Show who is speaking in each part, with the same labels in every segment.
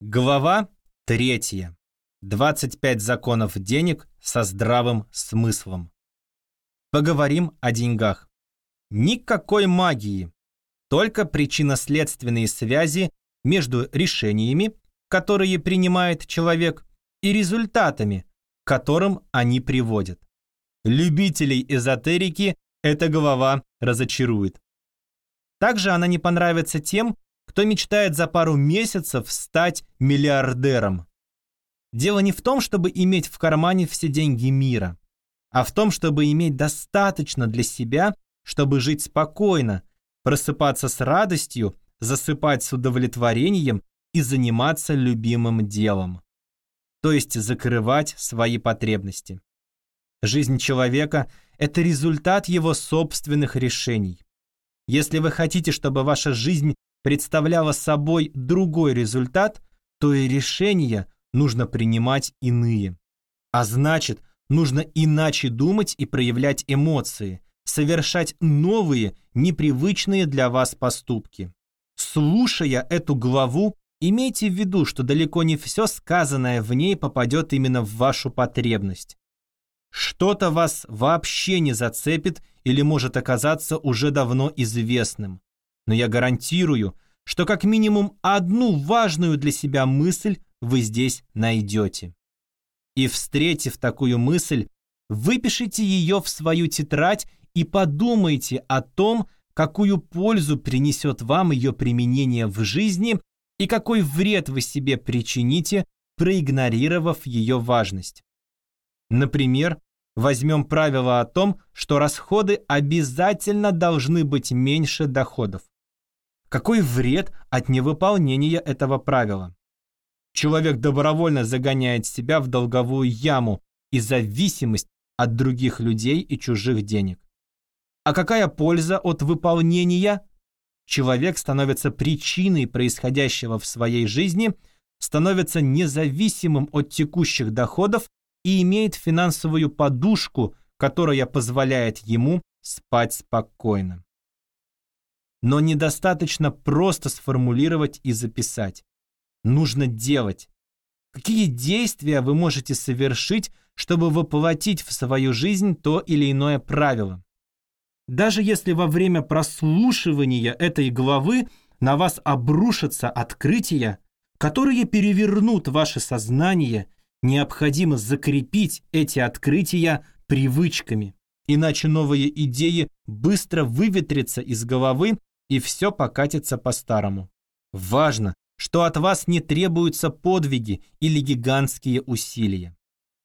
Speaker 1: Глава третья. 25 законов денег со здравым смыслом. Поговорим о деньгах. Никакой магии, только причинно-следственные связи между решениями, которые принимает человек, и результатами, к которым они приводят. Любителей эзотерики эта глава разочарует. Также она не понравится тем, кто мечтает за пару месяцев стать миллиардером. Дело не в том, чтобы иметь в кармане все деньги мира, а в том, чтобы иметь достаточно для себя, чтобы жить спокойно, просыпаться с радостью, засыпать с удовлетворением и заниматься любимым делом. То есть закрывать свои потребности. Жизнь человека – это результат его собственных решений. Если вы хотите, чтобы ваша жизнь представляла собой другой результат, то и решения нужно принимать иные. А значит, нужно иначе думать и проявлять эмоции, совершать новые, непривычные для вас поступки. Слушая эту главу, имейте в виду, что далеко не все сказанное в ней попадет именно в вашу потребность. Что-то вас вообще не зацепит или может оказаться уже давно известным. Но я гарантирую, что как минимум одну важную для себя мысль вы здесь найдете. И встретив такую мысль, выпишите ее в свою тетрадь и подумайте о том, какую пользу принесет вам ее применение в жизни и какой вред вы себе причините, проигнорировав ее важность. Например, возьмем правило о том, что расходы обязательно должны быть меньше доходов. Какой вред от невыполнения этого правила? Человек добровольно загоняет себя в долговую яму и зависимость от других людей и чужих денег. А какая польза от выполнения? Человек становится причиной происходящего в своей жизни, становится независимым от текущих доходов и имеет финансовую подушку, которая позволяет ему спать спокойно. Но недостаточно просто сформулировать и записать. Нужно делать. Какие действия вы можете совершить, чтобы воплотить в свою жизнь то или иное правило? Даже если во время прослушивания этой главы на вас обрушатся открытия, которые перевернут ваше сознание, необходимо закрепить эти открытия привычками. Иначе новые идеи быстро выветрятся из головы и все покатится по-старому. Важно, что от вас не требуются подвиги или гигантские усилия.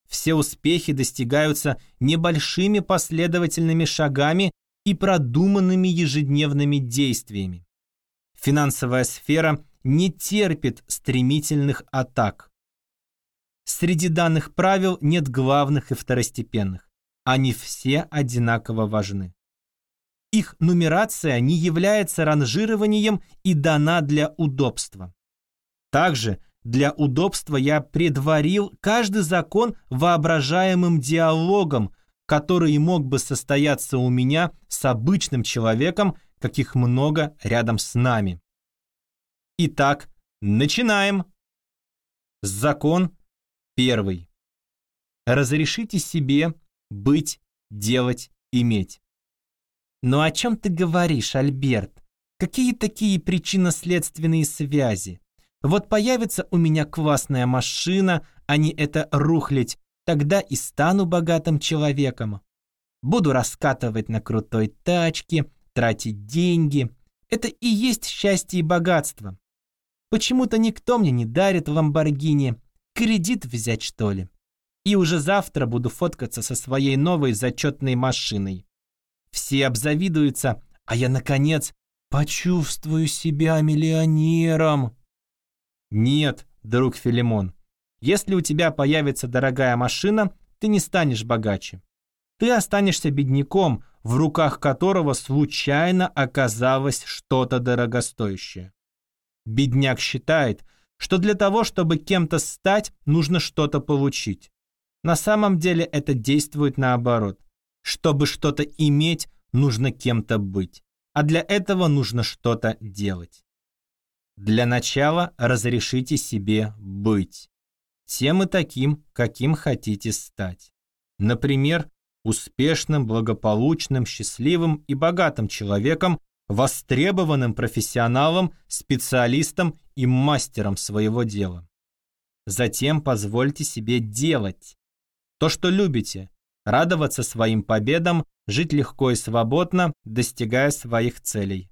Speaker 1: Все успехи достигаются небольшими последовательными шагами и продуманными ежедневными действиями. Финансовая сфера не терпит стремительных атак. Среди данных правил нет главных и второстепенных. Они все одинаково важны. Их нумерация не является ранжированием и дана для удобства. Также для удобства я предварил каждый закон воображаемым диалогом, который мог бы состояться у меня с обычным человеком, каких много рядом с нами. Итак, начинаем. Закон первый. Разрешите себе быть, делать, иметь. Но о чем ты говоришь, Альберт? Какие такие причинно-следственные связи? Вот появится у меня классная машина, а не это рухлить, Тогда и стану богатым человеком. Буду раскатывать на крутой тачке, тратить деньги. Это и есть счастье и богатство. Почему-то никто мне не дарит Ламборгини. Кредит взять, что ли? И уже завтра буду фоткаться со своей новой зачетной машиной. Все обзавидуются, а я, наконец, почувствую себя миллионером. Нет, друг Филимон, если у тебя появится дорогая машина, ты не станешь богаче. Ты останешься бедняком, в руках которого случайно оказалось что-то дорогостоящее. Бедняк считает, что для того, чтобы кем-то стать, нужно что-то получить. На самом деле это действует наоборот. Чтобы что-то иметь, нужно кем-то быть. А для этого нужно что-то делать. Для начала разрешите себе быть. Тем и таким, каким хотите стать. Например, успешным, благополучным, счастливым и богатым человеком, востребованным профессионалом, специалистом и мастером своего дела. Затем позвольте себе делать то, что любите, радоваться своим победам, жить легко и свободно, достигая своих целей.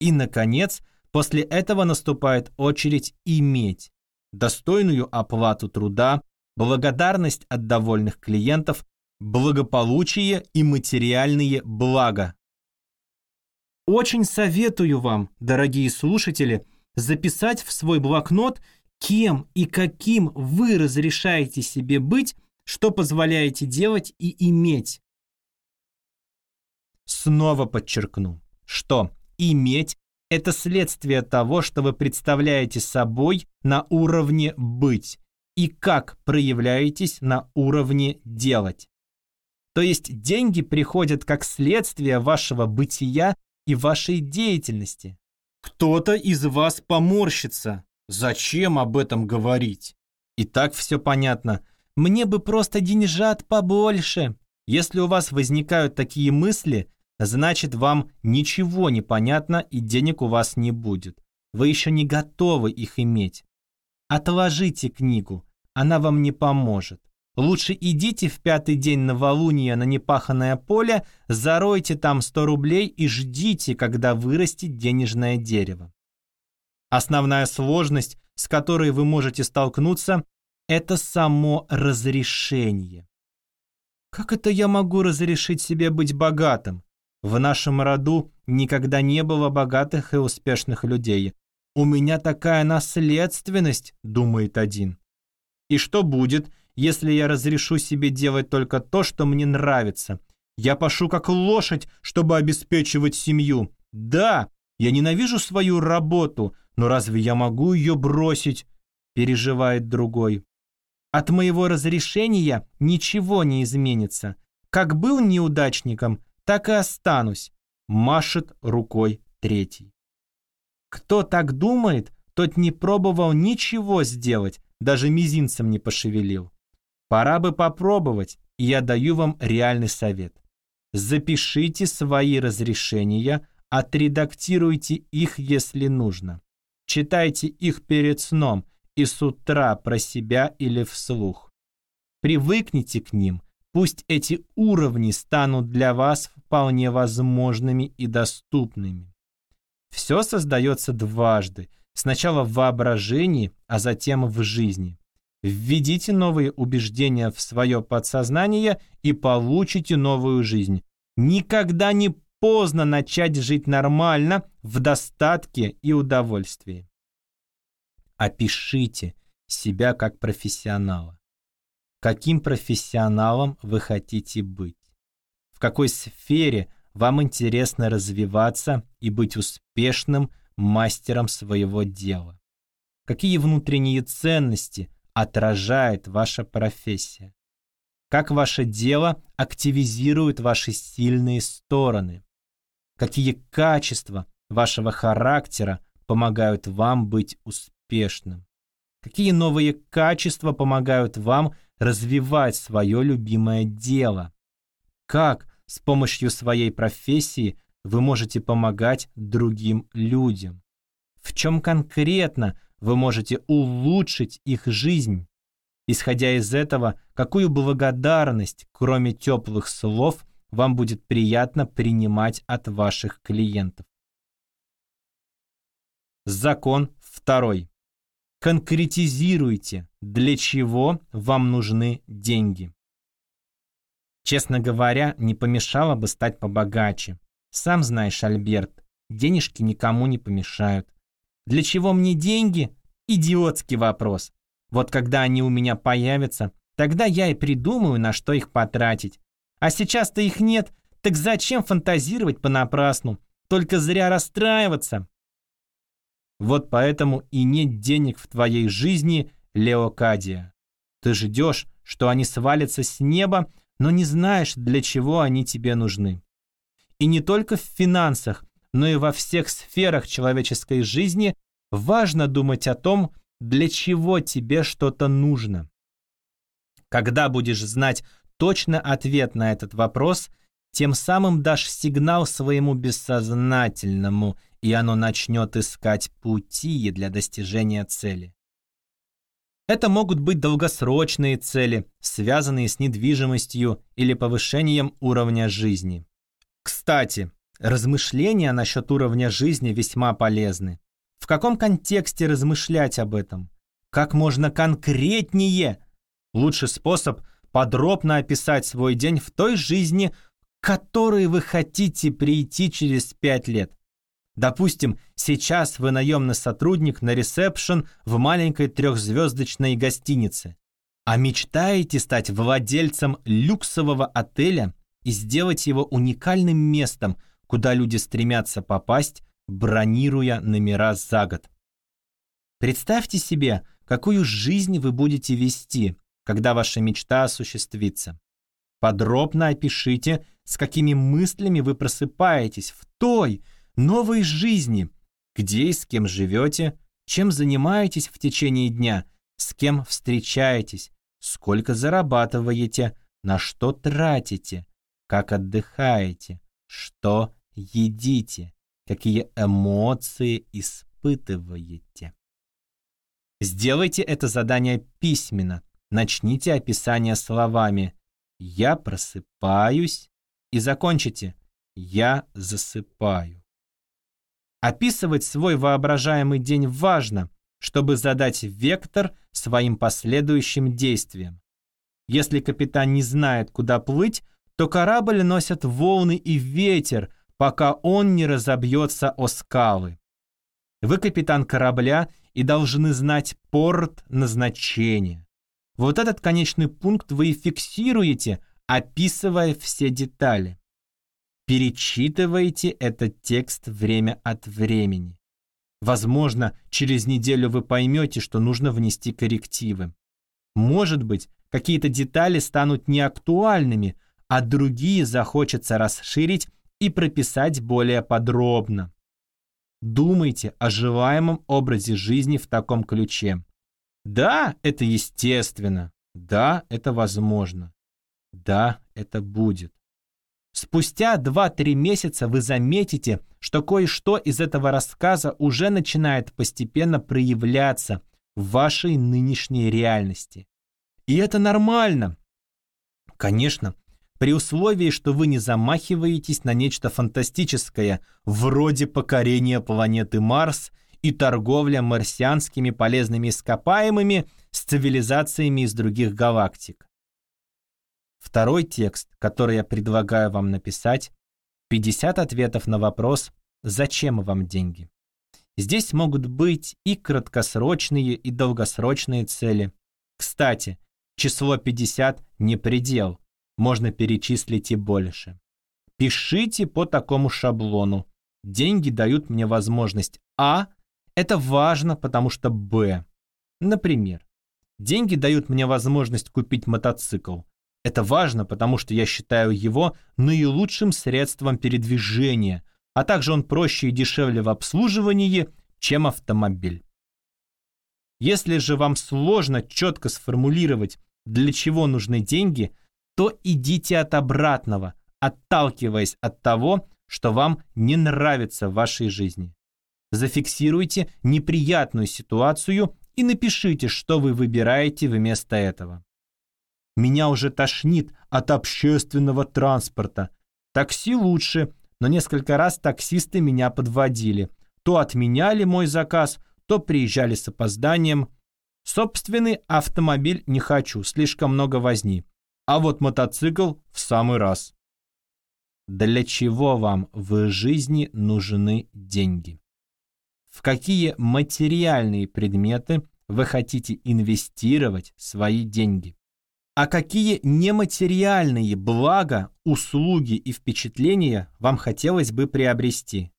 Speaker 1: И, наконец, после этого наступает очередь иметь достойную оплату труда, благодарность от довольных клиентов, благополучие и материальные блага. Очень советую вам, дорогие слушатели, записать в свой блокнот, кем и каким вы разрешаете себе быть, что позволяете делать и иметь. Снова подчеркну, что иметь – это следствие того, что вы представляете собой на уровне «быть» и как проявляетесь на уровне «делать». То есть деньги приходят как следствие вашего бытия и вашей деятельности. Кто-то из вас поморщится. Зачем об этом говорить? И так все понятно. Мне бы просто деньжат побольше. Если у вас возникают такие мысли, значит вам ничего не понятно и денег у вас не будет. Вы еще не готовы их иметь. Отложите книгу, она вам не поможет. Лучше идите в пятый день новолуния на непаханное поле, заройте там 100 рублей и ждите, когда вырастет денежное дерево. Основная сложность, с которой вы можете столкнуться, это само разрешение. Как это я могу разрешить себе быть богатым? В нашем роду никогда не было богатых и успешных людей. У меня такая наследственность, думает один. И что будет, если я разрешу себе делать только то, что мне нравится. Я пошу как лошадь, чтобы обеспечивать семью. Да, я ненавижу свою работу, но разве я могу ее бросить? Переживает другой. От моего разрешения ничего не изменится. Как был неудачником, так и останусь. Машет рукой третий. Кто так думает, тот не пробовал ничего сделать, даже мизинцем не пошевелил. Пора бы попробовать, и я даю вам реальный совет. Запишите свои разрешения, отредактируйте их, если нужно. Читайте их перед сном и с утра про себя или вслух. Привыкните к ним, пусть эти уровни станут для вас вполне возможными и доступными. Все создается дважды, сначала в воображении, а затем в жизни. Введите новые убеждения в свое подсознание и получите новую жизнь. Никогда не поздно начать жить нормально, в достатке и удовольствии. Опишите себя как профессионала. Каким профессионалом вы хотите быть? В какой сфере вам интересно развиваться и быть успешным мастером своего дела? Какие внутренние ценности – отражает ваша профессия. Как ваше дело активизирует ваши сильные стороны. Какие качества вашего характера помогают вам быть успешным. Какие новые качества помогают вам развивать свое любимое дело. Как с помощью своей профессии вы можете помогать другим людям. В чем конкретно вы можете улучшить их жизнь. Исходя из этого, какую благодарность, кроме теплых слов, вам будет приятно принимать от ваших клиентов. Закон второй. Конкретизируйте, для чего вам нужны деньги. Честно говоря, не помешало бы стать побогаче. Сам знаешь, Альберт, денежки никому не помешают. Для чего мне деньги? Идиотский вопрос. Вот когда они у меня появятся, тогда я и придумаю, на что их потратить. А сейчас-то их нет, так зачем фантазировать понапрасну? Только зря расстраиваться. Вот поэтому и нет денег в твоей жизни, Леокадия. Ты ждешь, что они свалятся с неба, но не знаешь, для чего они тебе нужны. И не только в финансах, но и во всех сферах человеческой жизни Важно думать о том, для чего тебе что-то нужно. Когда будешь знать точно ответ на этот вопрос, тем самым дашь сигнал своему бессознательному, и оно начнет искать пути для достижения цели. Это могут быть долгосрочные цели, связанные с недвижимостью или повышением уровня жизни. Кстати, размышления насчет уровня жизни весьма полезны. В каком контексте размышлять об этом? Как можно конкретнее? Лучший способ – подробно описать свой день в той жизни, которой вы хотите прийти через пять лет. Допустим, сейчас вы наемный сотрудник на ресепшн в маленькой трехзвездочной гостинице, а мечтаете стать владельцем люксового отеля и сделать его уникальным местом, куда люди стремятся попасть, бронируя номера за год. Представьте себе, какую жизнь вы будете вести, когда ваша мечта осуществится. Подробно опишите, с какими мыслями вы просыпаетесь в той, новой жизни, где и с кем живете, чем занимаетесь в течение дня, с кем встречаетесь, сколько зарабатываете, на что тратите, как отдыхаете, что едите, какие эмоции испытываете. Сделайте это задание письменно. Начните описание словами «Я просыпаюсь» и закончите «Я засыпаю». Описывать свой воображаемый день важно, чтобы задать вектор своим последующим действиям. Если капитан не знает, куда плыть, то корабль носят волны и ветер, пока он не разобьется о скалы. Вы капитан корабля и должны знать порт назначения. Вот этот конечный пункт вы и фиксируете, описывая все детали. Перечитывайте этот текст время от времени. Возможно, через неделю вы поймете, что нужно внести коррективы. Может быть, какие-то детали станут неактуальными, а другие захочется расширить и прописать более подробно. Думайте о желаемом образе жизни в таком ключе. Да, это естественно. Да, это возможно. Да, это будет. Спустя 2-3 месяца вы заметите, что кое-что из этого рассказа уже начинает постепенно проявляться в вашей нынешней реальности. И это нормально. Конечно, при условии, что вы не замахиваетесь на нечто фантастическое, вроде покорения планеты Марс и торговля марсианскими полезными ископаемыми с цивилизациями из других галактик. Второй текст, который я предлагаю вам написать, 50 ответов на вопрос «Зачем вам деньги?». Здесь могут быть и краткосрочные, и долгосрочные цели. Кстати, число 50 не предел, можно перечислить и больше. Пишите по такому шаблону. Деньги дают мне возможность А. Это важно, потому что Б. Например, деньги дают мне возможность купить мотоцикл. Это важно, потому что я считаю его наилучшим средством передвижения, а также он проще и дешевле в обслуживании, чем автомобиль. Если же вам сложно четко сформулировать, для чего нужны деньги, то идите от обратного, отталкиваясь от того, что вам не нравится в вашей жизни. Зафиксируйте неприятную ситуацию и напишите, что вы выбираете вместо этого. Меня уже тошнит от общественного транспорта. Такси лучше, но несколько раз таксисты меня подводили. То отменяли мой заказ, то приезжали с опозданием. Собственный автомобиль не хочу, слишком много возни. А вот мотоцикл в самый раз. Для чего вам в жизни нужны деньги? В какие материальные предметы вы хотите инвестировать свои деньги? А какие нематериальные блага, услуги и впечатления вам хотелось бы приобрести?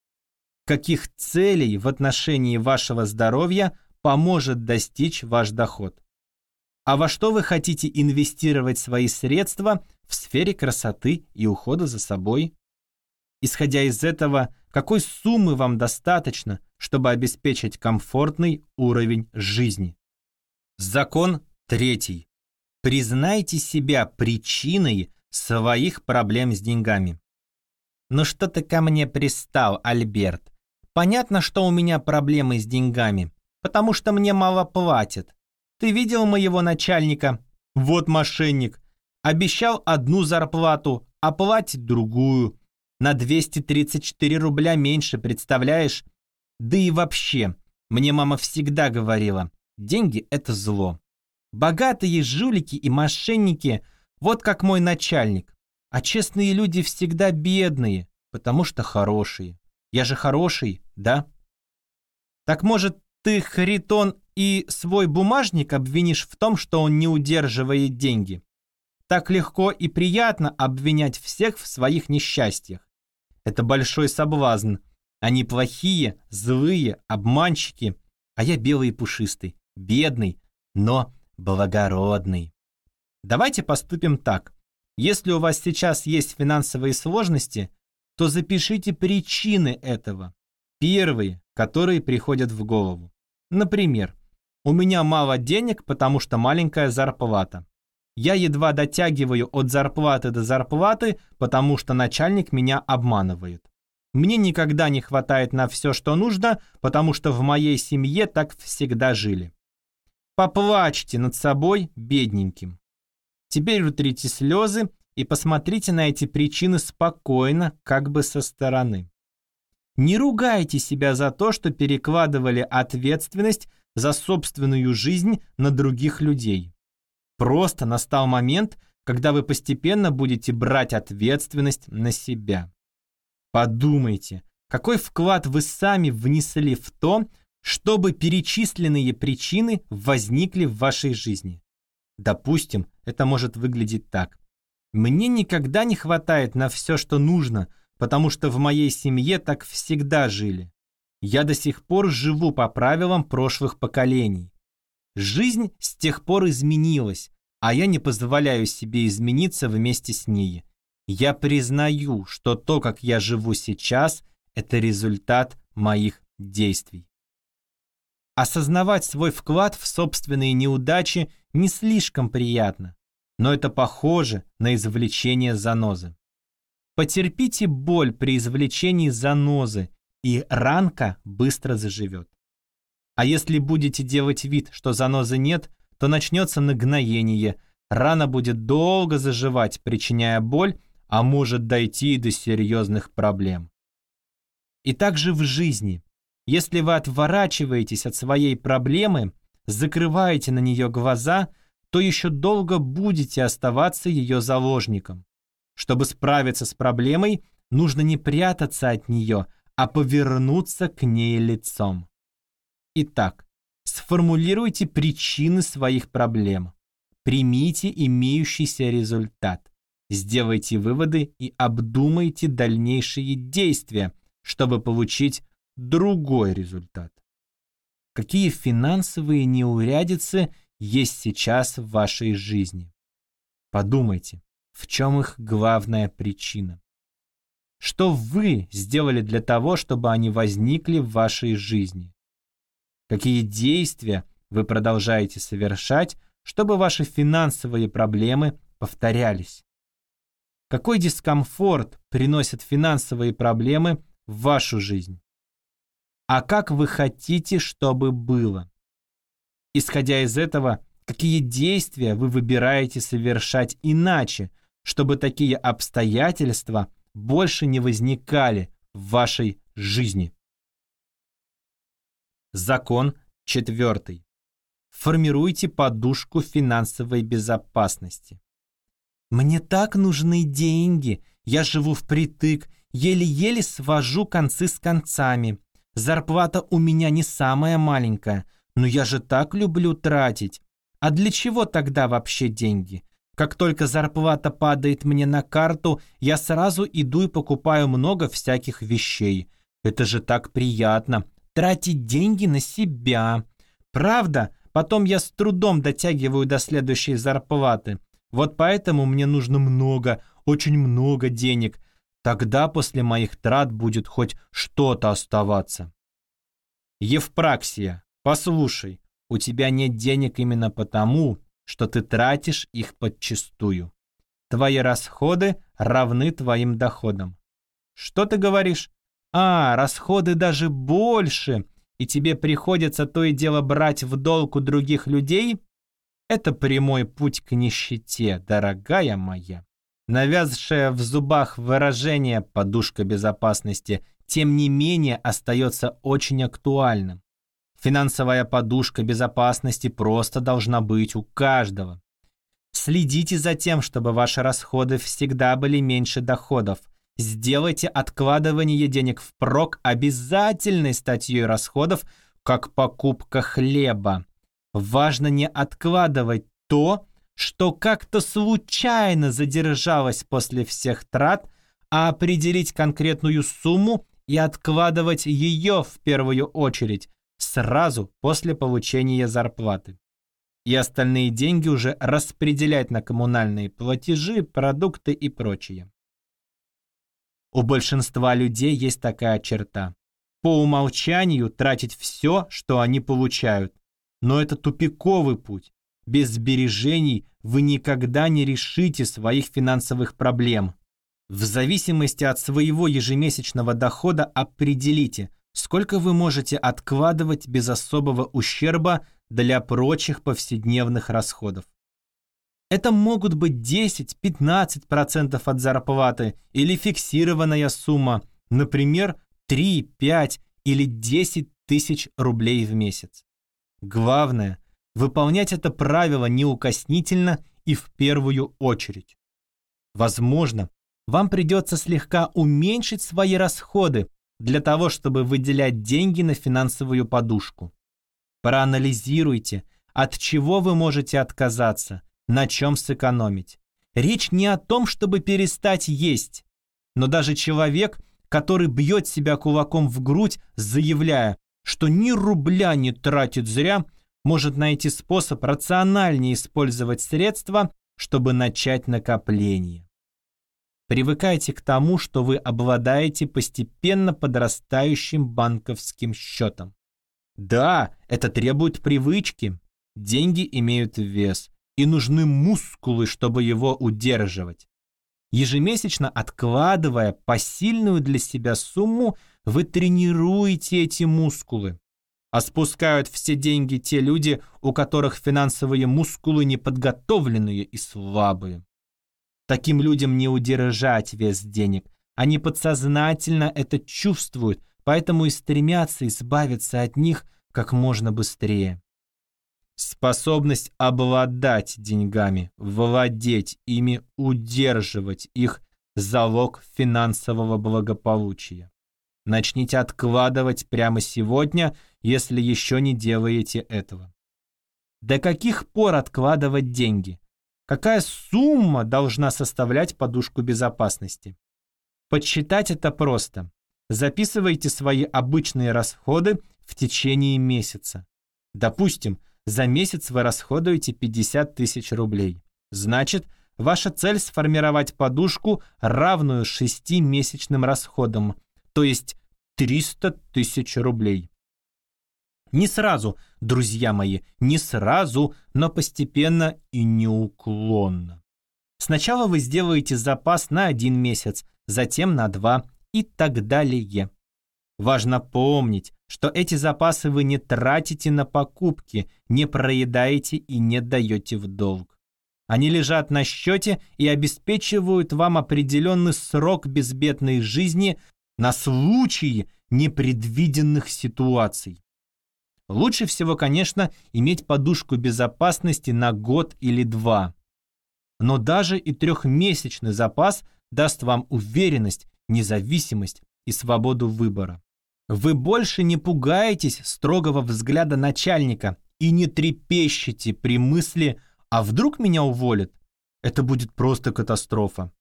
Speaker 1: Каких целей в отношении вашего здоровья поможет достичь ваш доход? А во что вы хотите инвестировать свои средства в сфере красоты и ухода за собой? Исходя из этого, какой суммы вам достаточно, чтобы обеспечить комфортный уровень жизни. Закон третий. Признайте себя причиной своих проблем с деньгами. «Ну что ты ко мне пристал, Альберт? Понятно, что у меня проблемы с деньгами, потому что мне мало платят. Ты видел моего начальника? Вот мошенник. Обещал одну зарплату, а платит другую. На 234 рубля меньше, представляешь? Да и вообще, мне мама всегда говорила, деньги – это зло. Богатые жулики и мошенники, вот как мой начальник. А честные люди всегда бедные, потому что хорошие. Я же хороший, да? Так может, ты, Харитон, и свой бумажник обвинишь в том, что он не удерживает деньги? Так легко и приятно обвинять всех в своих несчастьях. Это большой соблазн. Они плохие, злые, обманщики, а я белый и пушистый, бедный, но благородный. Давайте поступим так. Если у вас сейчас есть финансовые сложности, то запишите причины этого. Первые, которые приходят в голову. Например, у меня мало денег, потому что маленькая зарплата. Я едва дотягиваю от зарплаты до зарплаты, потому что начальник меня обманывает. Мне никогда не хватает на все, что нужно, потому что в моей семье так всегда жили. Поплачьте над собой, бедненьким. Теперь утрите слезы и посмотрите на эти причины спокойно, как бы со стороны. Не ругайте себя за то, что перекладывали ответственность за собственную жизнь на других людей. Просто настал момент, когда вы постепенно будете брать ответственность на себя. Подумайте, какой вклад вы сами внесли в то, чтобы перечисленные причины возникли в вашей жизни. Допустим, это может выглядеть так. Мне никогда не хватает на все, что нужно, потому что в моей семье так всегда жили. Я до сих пор живу по правилам прошлых поколений. Жизнь с тех пор изменилась, а я не позволяю себе измениться вместе с ней. Я признаю, что то, как я живу сейчас, это результат моих действий. Осознавать свой вклад в собственные неудачи не слишком приятно, но это похоже на извлечение занозы. Потерпите боль при извлечении занозы, и ранка быстро заживет. А если будете делать вид, что занозы нет, то начнется нагноение, рана будет долго заживать, причиняя боль, а может дойти до серьезных проблем. И также в жизни. Если вы отворачиваетесь от своей проблемы, закрываете на нее глаза, то еще долго будете оставаться ее заложником. Чтобы справиться с проблемой, нужно не прятаться от нее, а повернуться к ней лицом. Итак, сформулируйте причины своих проблем. Примите имеющийся результат. Сделайте выводы и обдумайте дальнейшие действия, чтобы получить другой результат. Какие финансовые неурядицы есть сейчас в вашей жизни? Подумайте, в чем их главная причина? Что вы сделали для того, чтобы они возникли в вашей жизни? Какие действия вы продолжаете совершать, чтобы ваши финансовые проблемы повторялись? Какой дискомфорт приносят финансовые проблемы в вашу жизнь? А как вы хотите, чтобы было? Исходя из этого, какие действия вы выбираете совершать иначе, чтобы такие обстоятельства – больше не возникали в вашей жизни. Закон четвертый. Формируйте подушку финансовой безопасности. Мне так нужны деньги. Я живу впритык, еле-еле свожу концы с концами. Зарплата у меня не самая маленькая, но я же так люблю тратить. А для чего тогда вообще деньги? Как только зарплата падает мне на карту, я сразу иду и покупаю много всяких вещей. Это же так приятно. Тратить деньги на себя. Правда? Потом я с трудом дотягиваю до следующей зарплаты. Вот поэтому мне нужно много, очень много денег. Тогда после моих трат будет хоть что-то оставаться. Евпраксия, послушай, у тебя нет денег именно потому, что ты тратишь их подчистую. Твои расходы равны твоим доходам. Что ты говоришь? А, расходы даже больше, и тебе приходится то и дело брать в долг у других людей? Это прямой путь к нищете, дорогая моя. Навязшее в зубах выражение «подушка безопасности» тем не менее остается очень актуальным. Финансовая подушка безопасности просто должна быть у каждого. Следите за тем, чтобы ваши расходы всегда были меньше доходов. Сделайте откладывание денег впрок обязательной статьей расходов, как покупка хлеба. Важно не откладывать то, что как-то случайно задержалось после всех трат, а определить конкретную сумму и откладывать ее в первую очередь, сразу после получения зарплаты. И остальные деньги уже распределять на коммунальные платежи, продукты и прочее. У большинства людей есть такая черта. По умолчанию тратить все, что они получают. Но это тупиковый путь. Без сбережений вы никогда не решите своих финансовых проблем. В зависимости от своего ежемесячного дохода определите, сколько вы можете откладывать без особого ущерба для прочих повседневных расходов. Это могут быть 10-15% от зарплаты или фиксированная сумма, например, 3, 5 или 10 тысяч рублей в месяц. Главное выполнять это правило неукоснительно и в первую очередь. Возможно, вам придется слегка уменьшить свои расходы для того, чтобы выделять деньги на финансовую подушку. Проанализируйте, от чего вы можете отказаться, на чем сэкономить. Речь не о том, чтобы перестать есть, но даже человек, который бьет себя кулаком в грудь, заявляя, что ни рубля не тратит зря, может найти способ рациональнее использовать средства, чтобы начать накопление. Привыкайте к тому, что вы обладаете постепенно подрастающим банковским счетом. Да, это требует привычки. Деньги имеют вес, и нужны мускулы, чтобы его удерживать. Ежемесячно откладывая посильную для себя сумму, вы тренируете эти мускулы а спускают все деньги те люди, у которых финансовые мускулы неподготовленные и слабые. Таким людям не удержать вес денег. Они подсознательно это чувствуют, поэтому и стремятся избавиться от них как можно быстрее. Способность обладать деньгами, владеть ими, удерживать их – залог финансового благополучия. Начните откладывать прямо сегодня, если еще не делаете этого. До каких пор откладывать деньги? Какая сумма должна составлять подушку безопасности? Подсчитать это просто. Записывайте свои обычные расходы в течение месяца. Допустим, за месяц вы расходуете 50 тысяч рублей. Значит, ваша цель сформировать подушку, равную 6 месячным расходам, то есть 300 тысяч рублей. Не сразу, друзья мои, не сразу, но постепенно и неуклонно. Сначала вы сделаете запас на один месяц, затем на два и так далее. Важно помнить, что эти запасы вы не тратите на покупки, не проедаете и не даете в долг. Они лежат на счете и обеспечивают вам определенный срок безбедной жизни на случай непредвиденных ситуаций. Лучше всего, конечно, иметь подушку безопасности на год или два. Но даже и трехмесячный запас даст вам уверенность, независимость и свободу выбора. Вы больше не пугаетесь строгого взгляда начальника и не трепещете при мысли «а вдруг меня уволят?» Это будет просто катастрофа.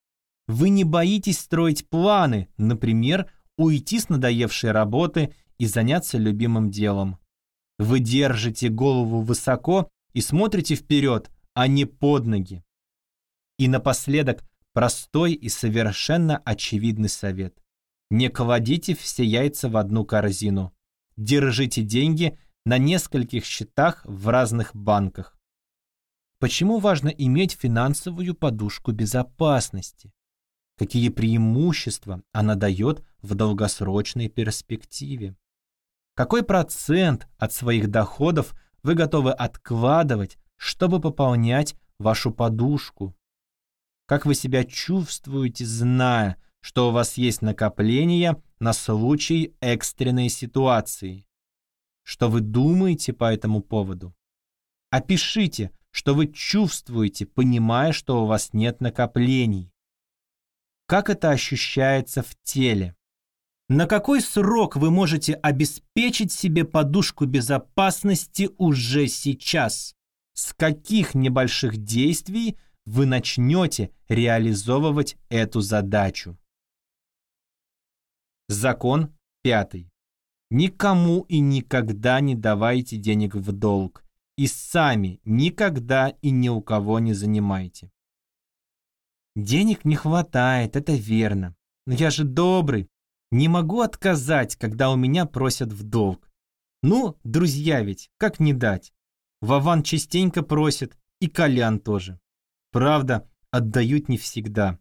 Speaker 1: Вы не боитесь строить планы, например, уйти с надоевшей работы и заняться любимым делом. Вы держите голову высоко и смотрите вперед, а не под ноги. И напоследок простой и совершенно очевидный совет. Не кладите все яйца в одну корзину. Держите деньги на нескольких счетах в разных банках. Почему важно иметь финансовую подушку безопасности? Какие преимущества она дает в долгосрочной перспективе? Какой процент от своих доходов вы готовы откладывать, чтобы пополнять вашу подушку? Как вы себя чувствуете, зная, что у вас есть накопления на случай экстренной ситуации? Что вы думаете по этому поводу? Опишите, что вы чувствуете, понимая, что у вас нет накоплений. Как это ощущается в теле? На какой срок вы можете обеспечить себе подушку безопасности уже сейчас? С каких небольших действий вы начнете реализовывать эту задачу? Закон пятый. Никому и никогда не давайте денег в долг. И сами никогда и ни у кого не занимайте. Денег не хватает, это верно. Но я же добрый, не могу отказать, когда у меня просят в долг. Ну, друзья ведь, как не дать? Вован частенько просит, и Колян тоже. Правда, отдают не всегда.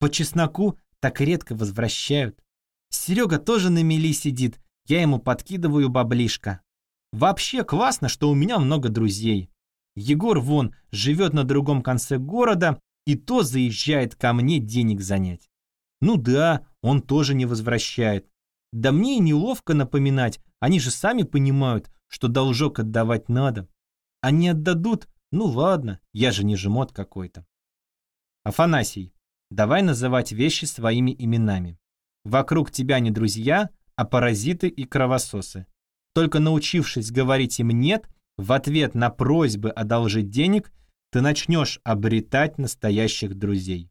Speaker 1: По чесноку так редко возвращают. Серега тоже на мели сидит, я ему подкидываю баблишко. Вообще классно, что у меня много друзей. Егор вон живет на другом конце города и то заезжает ко мне денег занять. Ну да, он тоже не возвращает. Да мне и неловко напоминать, они же сами понимают, что должок отдавать надо. Они отдадут, ну ладно, я же не жмот какой-то. Афанасий, давай называть вещи своими именами. Вокруг тебя не друзья, а паразиты и кровососы. Только научившись говорить им «нет», в ответ на просьбы одолжить денег, ты начнешь обретать настоящих друзей.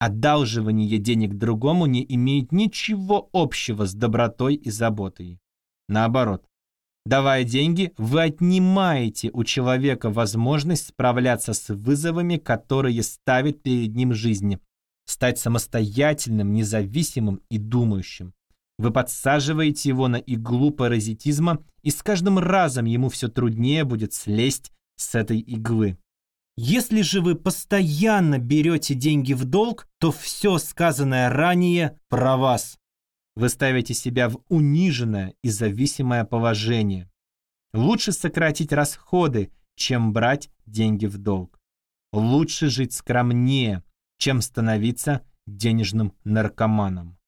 Speaker 1: Одалживание денег другому не имеет ничего общего с добротой и заботой. Наоборот, давая деньги, вы отнимаете у человека возможность справляться с вызовами, которые ставит перед ним жизнь, стать самостоятельным, независимым и думающим. Вы подсаживаете его на иглу паразитизма, и с каждым разом ему все труднее будет слезть с этой иглы. Если же вы постоянно берете деньги в долг, то все сказанное ранее про вас. Вы ставите себя в униженное и зависимое положение. Лучше сократить расходы, чем брать деньги в долг. Лучше жить скромнее, чем становиться денежным наркоманом.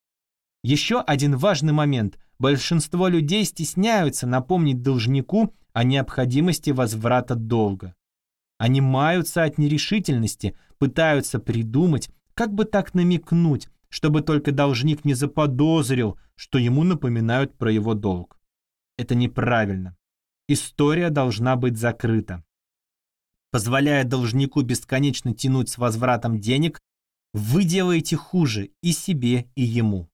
Speaker 1: Еще один важный момент. Большинство людей стесняются напомнить должнику о необходимости возврата долга. Они маются от нерешительности, пытаются придумать, как бы так намекнуть, чтобы только должник не заподозрил, что ему напоминают про его долг. Это неправильно. История должна быть закрыта. Позволяя должнику бесконечно тянуть с возвратом денег, вы делаете хуже и себе, и ему.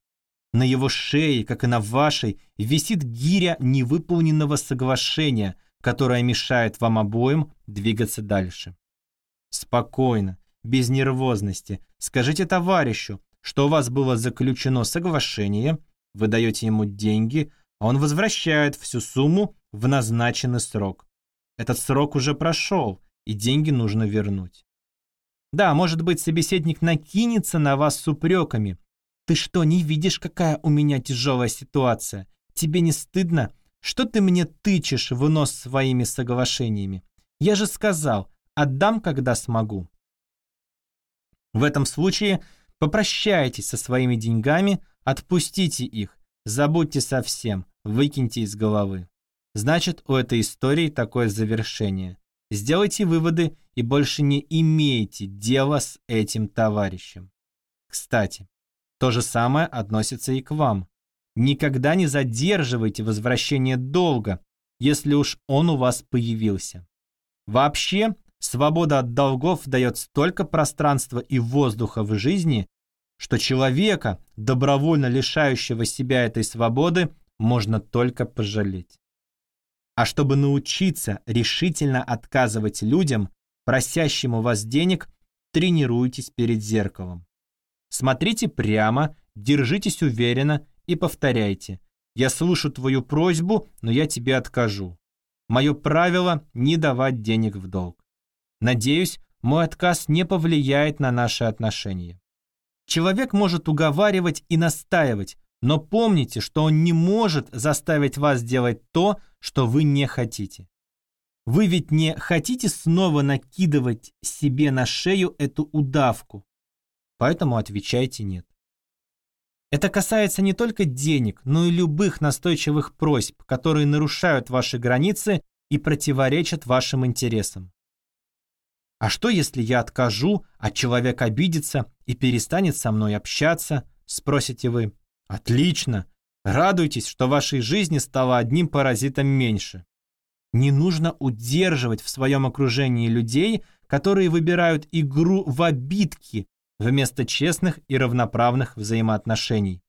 Speaker 1: На его шее, как и на вашей, висит гиря невыполненного соглашения, которая мешает вам обоим двигаться дальше. Спокойно, без нервозности, скажите товарищу, что у вас было заключено соглашение, вы даете ему деньги, а он возвращает всю сумму в назначенный срок. Этот срок уже прошел, и деньги нужно вернуть. Да, может быть, собеседник накинется на вас с упреками. Ты что, не видишь, какая у меня тяжелая ситуация? Тебе не стыдно? Что ты мне тычешь в нос своими соглашениями? Я же сказал, отдам, когда смогу. В этом случае попрощайтесь со своими деньгами, отпустите их, забудьте совсем, выкиньте из головы. Значит, у этой истории такое завершение. Сделайте выводы и больше не имейте дела с этим товарищем. Кстати, то же самое относится и к вам. Никогда не задерживайте возвращение долга, если уж он у вас появился. Вообще, свобода от долгов дает столько пространства и воздуха в жизни, что человека, добровольно лишающего себя этой свободы, можно только пожалеть. А чтобы научиться решительно отказывать людям, просящим у вас денег, тренируйтесь перед зеркалом. Смотрите прямо, держитесь уверенно и повторяйте. Я слышу твою просьбу, но я тебе откажу. Мое правило – не давать денег в долг. Надеюсь, мой отказ не повлияет на наши отношения. Человек может уговаривать и настаивать, но помните, что он не может заставить вас делать то, что вы не хотите. Вы ведь не хотите снова накидывать себе на шею эту удавку, поэтому отвечайте «нет». Это касается не только денег, но и любых настойчивых просьб, которые нарушают ваши границы и противоречат вашим интересам. А что, если я откажу, а человек обидится и перестанет со мной общаться, спросите вы. Отлично. Радуйтесь, что в вашей жизни стало одним паразитом меньше. Не нужно удерживать в своем окружении людей, которые выбирают игру в обидки вместо честных и равноправных взаимоотношений.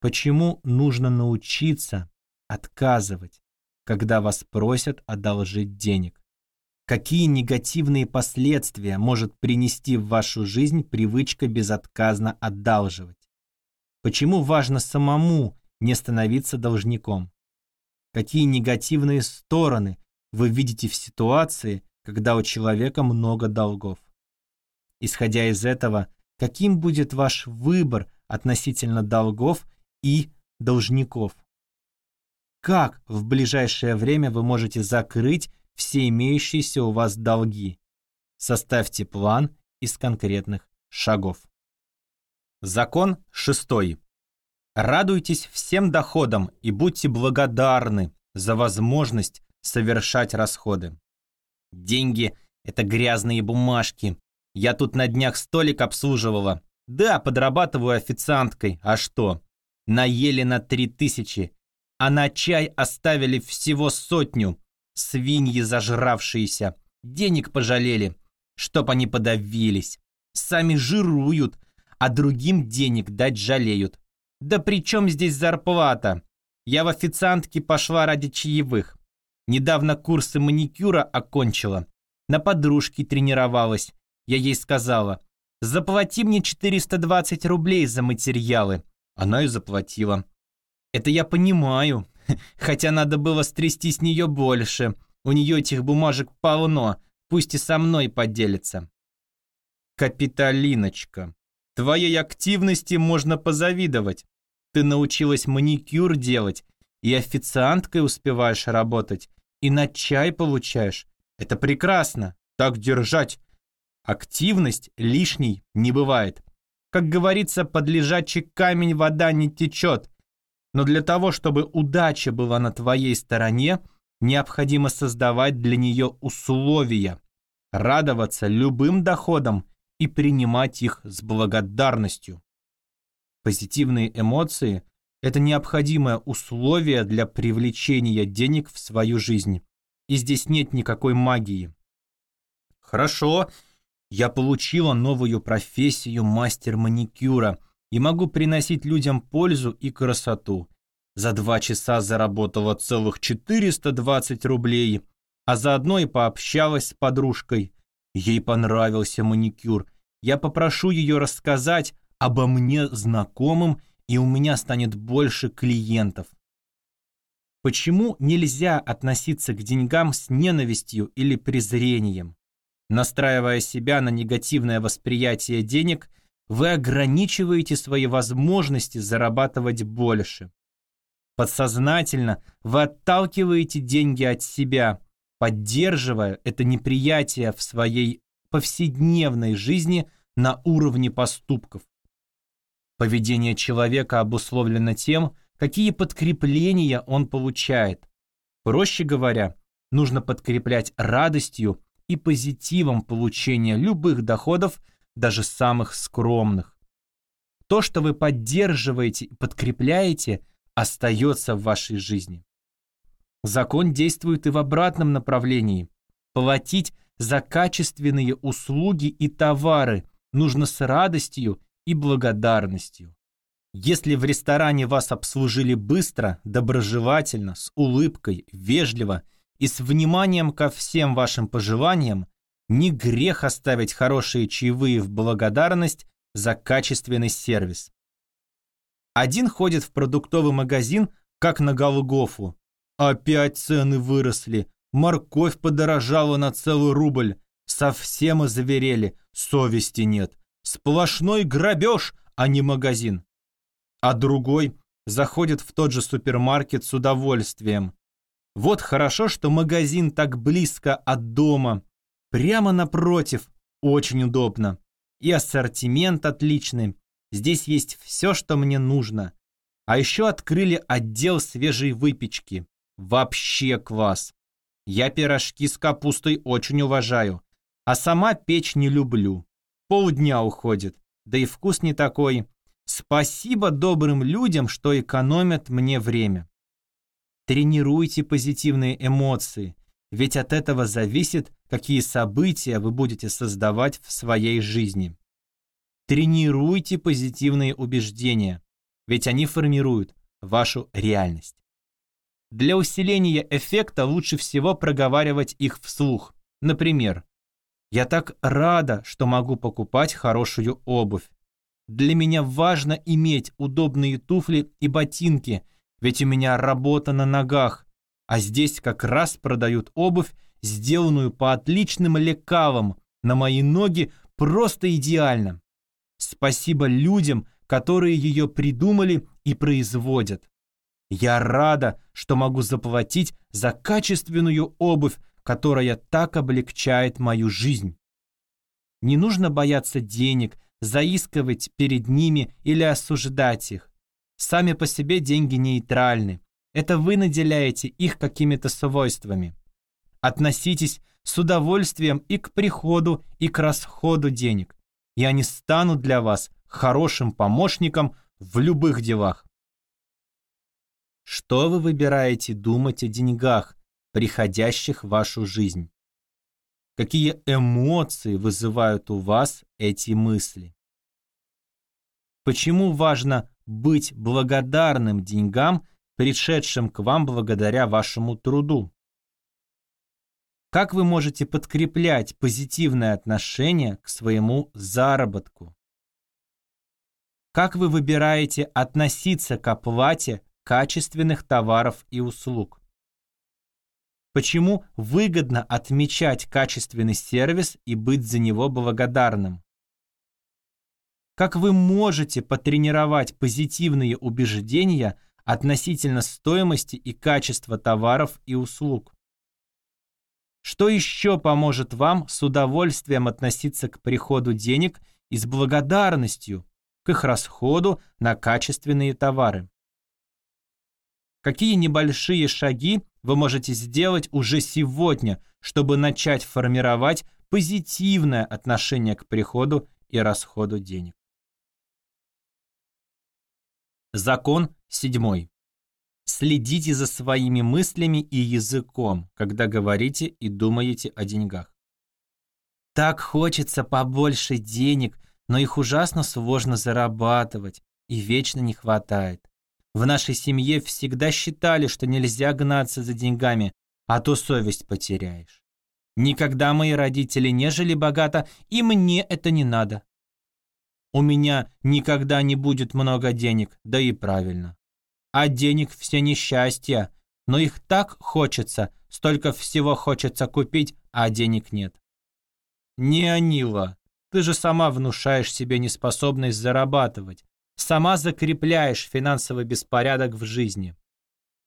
Speaker 1: Почему нужно научиться отказывать, когда вас просят одолжить денег? Какие негативные последствия может принести в вашу жизнь привычка безотказно одалживать? Почему важно самому не становиться должником? Какие негативные стороны вы видите в ситуации, когда у человека много долгов? Исходя из этого, каким будет ваш выбор относительно долгов и должников? Как в ближайшее время вы можете закрыть все имеющиеся у вас долги? Составьте план из конкретных шагов. Закон шестой. Радуйтесь всем доходам и будьте благодарны за возможность совершать расходы. Деньги – это грязные бумажки, я тут на днях столик обслуживала. Да, подрабатываю официанткой. А что? Наели на три тысячи. А на чай оставили всего сотню. Свиньи зажравшиеся. Денег пожалели. Чтоб они подавились. Сами жируют, а другим денег дать жалеют. Да при чем здесь зарплата? Я в официантке пошла ради чаевых. Недавно курсы маникюра окончила. На подружке тренировалась. Я ей сказала, заплати мне 420 рублей за материалы. Она и заплатила. Это я понимаю, хотя надо было стрясти с нее больше. У нее этих бумажек полно, пусть и со мной поделится. Капиталиночка, твоей активности можно позавидовать. Ты научилась маникюр делать, и официанткой успеваешь работать, и на чай получаешь. Это прекрасно. Так держать. Активность лишней не бывает. Как говорится, под лежачий камень вода не течет. Но для того, чтобы удача была на твоей стороне, необходимо создавать для нее условия, радоваться любым доходам и принимать их с благодарностью. Позитивные эмоции – это необходимое условие для привлечения денег в свою жизнь. И здесь нет никакой магии. Хорошо, я получила новую профессию мастер маникюра и могу приносить людям пользу и красоту. За два часа заработала целых 420 рублей, а заодно и пообщалась с подружкой. Ей понравился маникюр. Я попрошу ее рассказать обо мне знакомым, и у меня станет больше клиентов. Почему нельзя относиться к деньгам с ненавистью или презрением? Настраивая себя на негативное восприятие денег, вы ограничиваете свои возможности зарабатывать больше. Подсознательно вы отталкиваете деньги от себя, поддерживая это неприятие в своей повседневной жизни на уровне поступков. Поведение человека обусловлено тем, какие подкрепления он получает. Проще говоря, нужно подкреплять радостью и позитивом получения любых доходов, даже самых скромных. То, что вы поддерживаете и подкрепляете, остается в вашей жизни. Закон действует и в обратном направлении. Платить за качественные услуги и товары нужно с радостью и благодарностью. Если в ресторане вас обслужили быстро, доброжелательно, с улыбкой, вежливо – и с вниманием ко всем вашим пожеланиям, Не грех оставить хорошие чаевые в благодарность за качественный сервис. Один ходит в продуктовый магазин, как на Голгофу. Опять цены выросли, морковь подорожала на целый рубль. Совсем озаверели, совести нет. Сплошной грабеж, а не магазин. А другой заходит в тот же супермаркет с удовольствием. Вот хорошо, что магазин так близко от дома. Прямо напротив, очень удобно. И ассортимент отличный. Здесь есть все, что мне нужно. А еще открыли отдел свежей выпечки. Вообще класс. Я пирожки с капустой очень уважаю. А сама печь не люблю. Полдня уходит. Да и вкус не такой. Спасибо добрым людям, что экономят мне время. Тренируйте позитивные эмоции, ведь от этого зависит, какие события вы будете создавать в своей жизни. Тренируйте позитивные убеждения, ведь они формируют вашу реальность. Для усиления эффекта лучше всего проговаривать их вслух. Например, «Я так рада, что могу покупать хорошую обувь. Для меня важно иметь удобные туфли и ботинки, ведь у меня работа на ногах, а здесь как раз продают обувь, сделанную по отличным лекалам. На мои ноги просто идеально. Спасибо людям, которые ее придумали и производят. Я рада, что могу заплатить за качественную обувь, которая так облегчает мою жизнь. Не нужно бояться денег, заискивать перед ними или осуждать их. Сами по себе деньги нейтральны. Это вы наделяете их какими-то свойствами. Относитесь с удовольствием и к приходу, и к расходу денег. И они станут для вас хорошим помощником в любых делах. Что вы выбираете думать о деньгах, приходящих в вашу жизнь? Какие эмоции вызывают у вас эти мысли? Почему важно быть благодарным деньгам, пришедшим к вам благодаря вашему труду? Как вы можете подкреплять позитивное отношение к своему заработку? Как вы выбираете относиться к оплате качественных товаров и услуг? Почему выгодно отмечать качественный сервис и быть за него благодарным? Как вы можете потренировать позитивные убеждения относительно стоимости и качества товаров и услуг? Что еще поможет вам с удовольствием относиться к приходу денег и с благодарностью к их расходу на качественные товары? Какие небольшие шаги вы можете сделать уже сегодня, чтобы начать формировать позитивное отношение к приходу и расходу денег? Закон седьмой. Следите за своими мыслями и языком, когда говорите и думаете о деньгах. Так хочется побольше денег, но их ужасно сложно зарабатывать и вечно не хватает. В нашей семье всегда считали, что нельзя гнаться за деньгами, а то совесть потеряешь. Никогда мои родители не жили богато, и мне это не надо. У меня никогда не будет много денег, да и правильно. А денег все несчастья, но их так хочется, столько всего хочется купить, а денег нет. Не Анила, ты же сама внушаешь себе неспособность зарабатывать, сама закрепляешь финансовый беспорядок в жизни.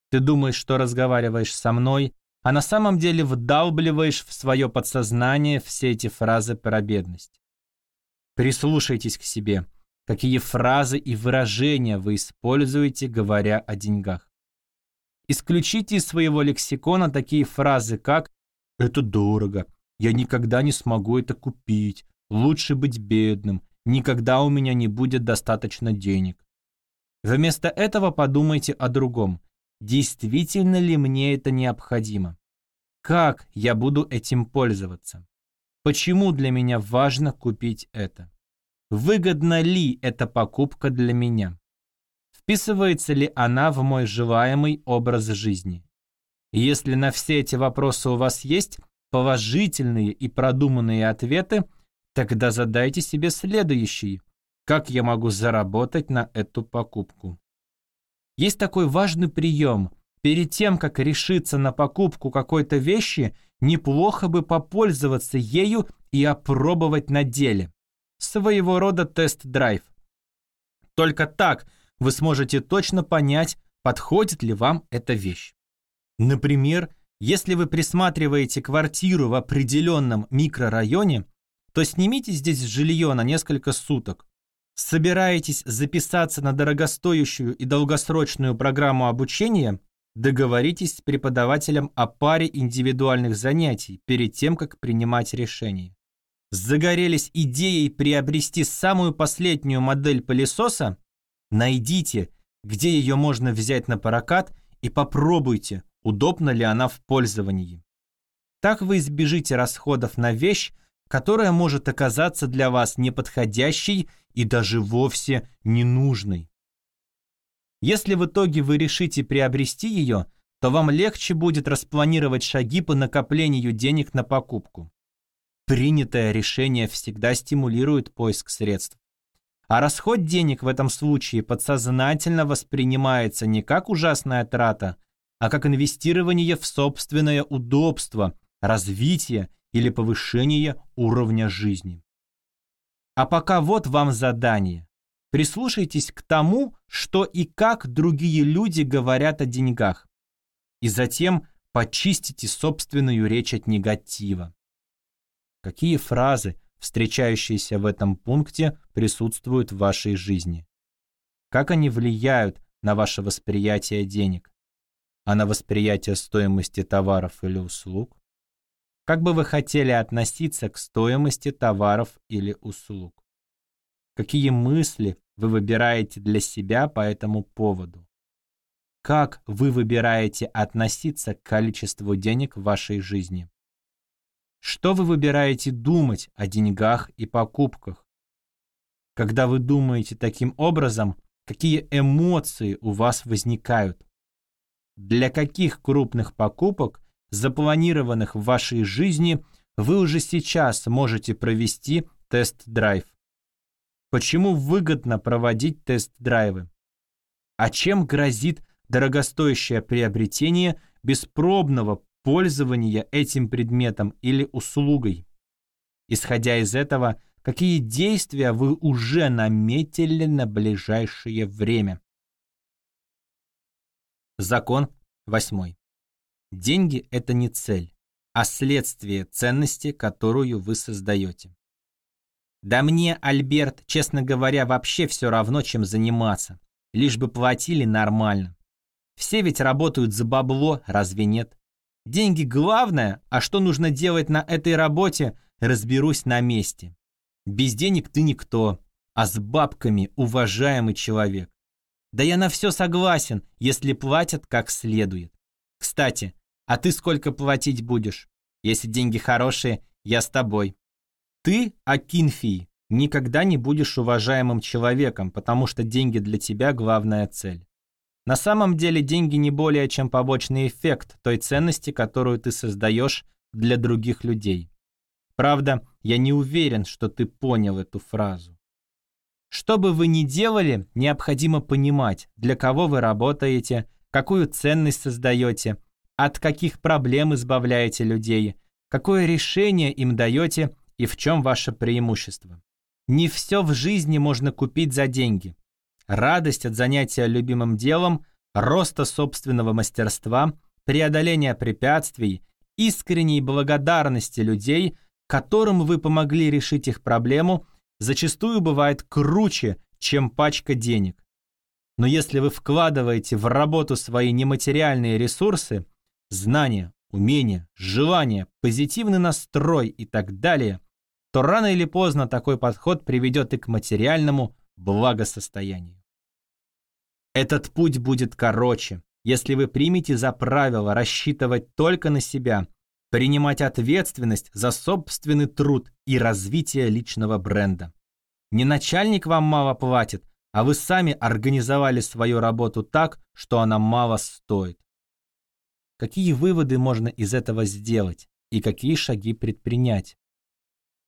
Speaker 1: Ты думаешь, что разговариваешь со мной, а на самом деле вдалбливаешь в свое подсознание все эти фразы про бедность. Прислушайтесь к себе. Какие фразы и выражения вы используете, говоря о деньгах. Исключите из своего лексикона такие фразы, как «это дорого», «я никогда не смогу это купить», «лучше быть бедным», «никогда у меня не будет достаточно денег». Вместо этого подумайте о другом. Действительно ли мне это необходимо? Как я буду этим пользоваться? Почему для меня важно купить это? Выгодна ли эта покупка для меня? Вписывается ли она в мой желаемый образ жизни? Если на все эти вопросы у вас есть, положительные и продуманные ответы, тогда задайте себе следующий. Как я могу заработать на эту покупку? Есть такой важный прием. Перед тем, как решиться на покупку какой-то вещи, неплохо бы попользоваться ею и опробовать на деле. Своего рода тест-драйв. Только так вы сможете точно понять, подходит ли вам эта вещь. Например, если вы присматриваете квартиру в определенном микрорайоне, то снимите здесь жилье на несколько суток. Собираетесь записаться на дорогостоящую и долгосрочную программу обучения, договоритесь с преподавателем о паре индивидуальных занятий перед тем, как принимать решение. Загорелись идеей приобрести самую последнюю модель пылесоса? Найдите, где ее можно взять на прокат и попробуйте, удобна ли она в пользовании. Так вы избежите расходов на вещь, которая может оказаться для вас неподходящей и даже вовсе ненужной. Если в итоге вы решите приобрести ее, то вам легче будет распланировать шаги по накоплению денег на покупку. Принятое решение всегда стимулирует поиск средств. А расход денег в этом случае подсознательно воспринимается не как ужасная трата, а как инвестирование в собственное удобство, развитие или повышение уровня жизни. А пока вот вам задание. Прислушайтесь к тому, что и как другие люди говорят о деньгах. И затем почистите собственную речь от негатива. Какие фразы, встречающиеся в этом пункте, присутствуют в вашей жизни? Как они влияют на ваше восприятие денег? А на восприятие стоимости товаров или услуг? Как бы вы хотели относиться к стоимости товаров или услуг? Какие мысли вы выбираете для себя по этому поводу? Как вы выбираете относиться к количеству денег в вашей жизни? Что вы выбираете думать о деньгах и покупках? Когда вы думаете таким образом, какие эмоции у вас возникают? Для каких крупных покупок запланированных в вашей жизни, вы уже сейчас можете провести тест-драйв. Почему выгодно проводить тест-драйвы? А чем грозит дорогостоящее приобретение беспробного пользования этим предметом или услугой? Исходя из этого, какие действия вы уже наметили на ближайшее время? Закон восьмой. Деньги – это не цель, а следствие ценности, которую вы создаете. Да мне, Альберт, честно говоря, вообще все равно, чем заниматься. Лишь бы платили нормально. Все ведь работают за бабло, разве нет? Деньги главное, а что нужно делать на этой работе, разберусь на месте. Без денег ты никто, а с бабками уважаемый человек. Да я на все согласен, если платят как следует. Кстати, а ты сколько платить будешь? Если деньги хорошие, я с тобой. Ты, Акинфий, никогда не будешь уважаемым человеком, потому что деньги для тебя главная цель. На самом деле деньги не более чем побочный эффект той ценности, которую ты создаешь для других людей. Правда, я не уверен, что ты понял эту фразу. Что бы вы ни делали, необходимо понимать, для кого вы работаете, какую ценность создаете, от каких проблем избавляете людей, какое решение им даете и в чем ваше преимущество. Не все в жизни можно купить за деньги. Радость от занятия любимым делом, роста собственного мастерства, преодоления препятствий, искренней благодарности людей, которым вы помогли решить их проблему, зачастую бывает круче, чем пачка денег. Но если вы вкладываете в работу свои нематериальные ресурсы, знания, умения, желания, позитивный настрой и так далее, то рано или поздно такой подход приведет и к материальному благосостоянию. Этот путь будет короче, если вы примете за правило рассчитывать только на себя, принимать ответственность за собственный труд и развитие личного бренда. Не начальник вам мало платит, а вы сами организовали свою работу так, что она мало стоит. Какие выводы можно из этого сделать? и какие шаги предпринять.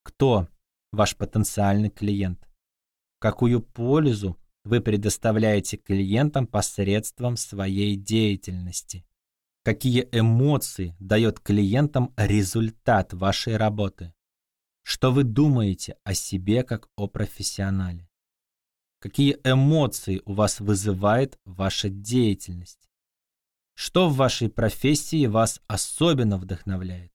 Speaker 1: Кто ваш потенциальный клиент? Какую пользу вы предоставляете клиентам посредством своей деятельности? Какие эмоции дает клиентам результат вашей работы? Что вы думаете о себе как о профессионале? Какие эмоции у вас вызывает ваша деятельность? Что в вашей профессии вас особенно вдохновляет?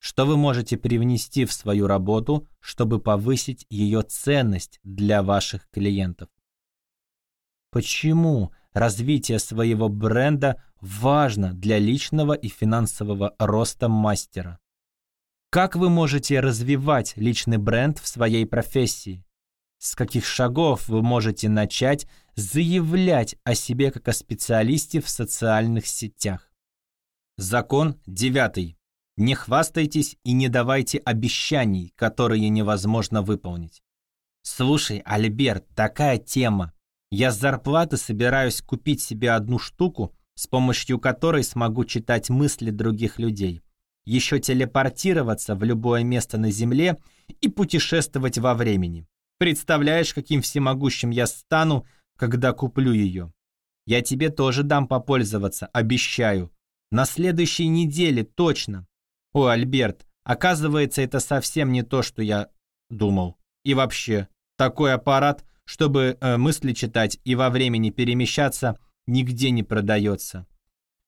Speaker 1: Что вы можете привнести в свою работу, чтобы повысить ее ценность для ваших клиентов? Почему развитие своего бренда важно для личного и финансового роста мастера? Как вы можете развивать личный бренд в своей профессии? С каких шагов вы можете начать заявлять о себе как о специалисте в социальных сетях? Закон девятый. Не хвастайтесь и не давайте обещаний, которые невозможно выполнить. Слушай, Альберт, такая тема. Я с зарплаты собираюсь купить себе одну штуку, с помощью которой смогу читать мысли других людей. Еще телепортироваться в любое место на Земле и путешествовать во времени. Представляешь, каким всемогущим я стану, когда куплю ее? Я тебе тоже дам попользоваться, обещаю. На следующей неделе точно. «О, Альберт, оказывается, это совсем не то, что я думал. И вообще, такой аппарат, чтобы э, мысли читать и во времени перемещаться, нигде не продается».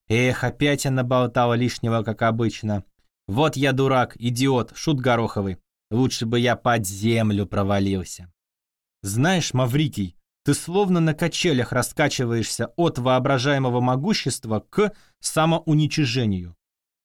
Speaker 1: Эх, опять я наболтал лишнего, как обычно. Вот я дурак, идиот, шут гороховый. Лучше бы я под землю провалился. Знаешь, Маврикий, ты словно на качелях раскачиваешься от воображаемого могущества к самоуничижению.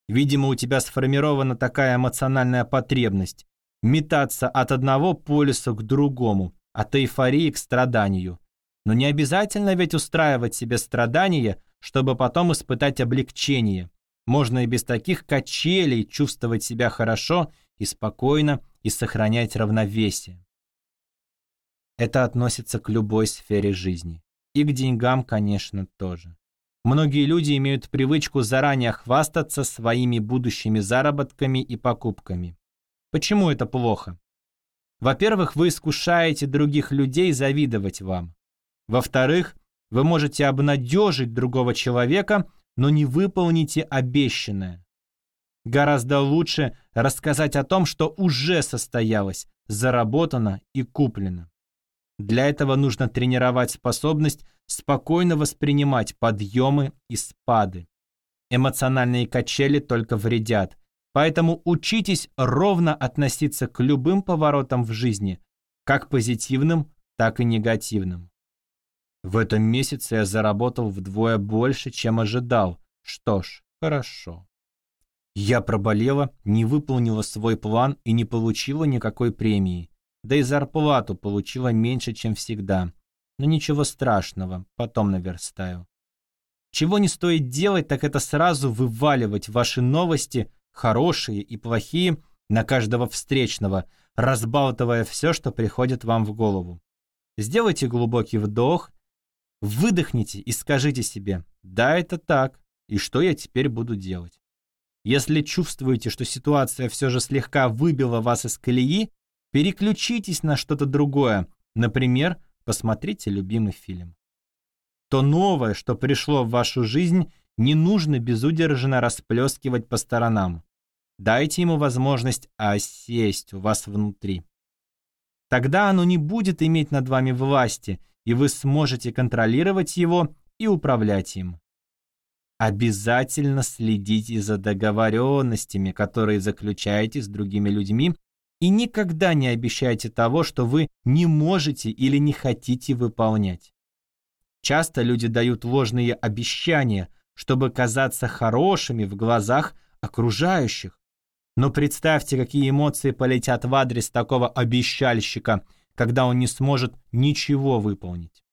Speaker 1: Видимо, у тебя сформирована такая эмоциональная потребность метаться от одного полюса к другому, от эйфории к страданию. Но не обязательно ведь устраивать себе страдания, чтобы потом испытать облегчение. Можно и без таких качелей чувствовать себя хорошо и спокойно и сохранять равновесие. Это относится к любой сфере жизни. И к деньгам, конечно, тоже. Многие люди имеют привычку заранее хвастаться своими будущими заработками и покупками. Почему это плохо? Во-первых, вы искушаете других людей завидовать вам. Во-вторых, вы можете обнадежить другого человека, но не выполните обещанное. Гораздо лучше рассказать о том, что уже состоялось, заработано и куплено. Для этого нужно тренировать способность спокойно воспринимать подъемы и спады. Эмоциональные качели только вредят, поэтому учитесь ровно относиться к любым поворотам в жизни, как позитивным, так и негативным. В этом месяце я заработал вдвое больше, чем ожидал. Что ж, хорошо. Я проболела, не выполнила свой план и не получила никакой премии. Да и зарплату получила меньше, чем всегда. Но ничего страшного, потом наверстаю. Чего не стоит делать, так это сразу вываливать ваши новости, хорошие и плохие, на каждого встречного, разбалтывая все, что приходит вам в голову. Сделайте глубокий вдох, выдохните и скажите себе «Да, это так, и что я теперь буду делать?» Если чувствуете, что ситуация все же слегка выбила вас из колеи, Переключитесь на что-то другое. Например, посмотрите любимый фильм. То новое, что пришло в вашу жизнь, не нужно безудержно расплескивать по сторонам. Дайте ему возможность осесть у вас внутри. Тогда оно не будет иметь над вами власти, и вы сможете контролировать его и управлять им. Обязательно следите за договоренностями, которые заключаете с другими людьми и никогда не обещайте того, что вы не можете или не хотите выполнять. Часто люди дают ложные обещания, чтобы казаться хорошими в глазах окружающих. Но представьте, какие эмоции полетят в адрес такого обещальщика, когда он не сможет ничего выполнить.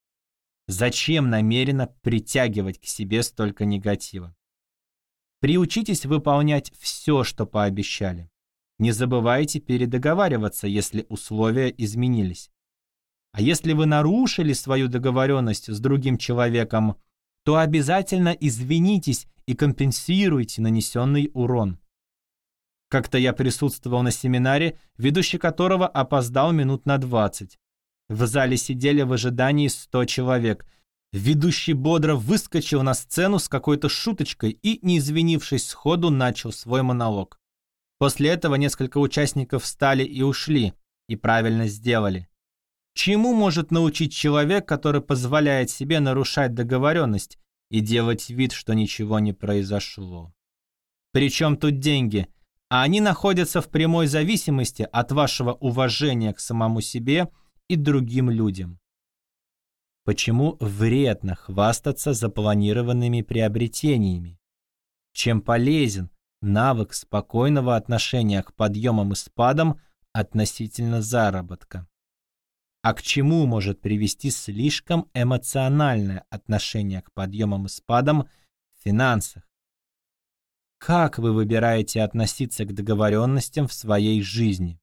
Speaker 1: Зачем намеренно притягивать к себе столько негатива? Приучитесь выполнять все, что пообещали. Не забывайте передоговариваться, если условия изменились. А если вы нарушили свою договоренность с другим человеком, то обязательно извинитесь и компенсируйте нанесенный урон. Как-то я присутствовал на семинаре, ведущий которого опоздал минут на 20. В зале сидели в ожидании 100 человек. Ведущий бодро выскочил на сцену с какой-то шуточкой и, не извинившись сходу, начал свой монолог. После этого несколько участников встали и ушли, и правильно сделали. Чему может научить человек, который позволяет себе нарушать договоренность и делать вид, что ничего не произошло? Причем тут деньги? А они находятся в прямой зависимости от вашего уважения к самому себе и другим людям. Почему вредно хвастаться запланированными приобретениями? Чем полезен навык спокойного отношения к подъемам и спадам относительно заработка? А к чему может привести слишком эмоциональное отношение к подъемам и спадам в финансах? Как вы выбираете относиться к договоренностям в своей жизни?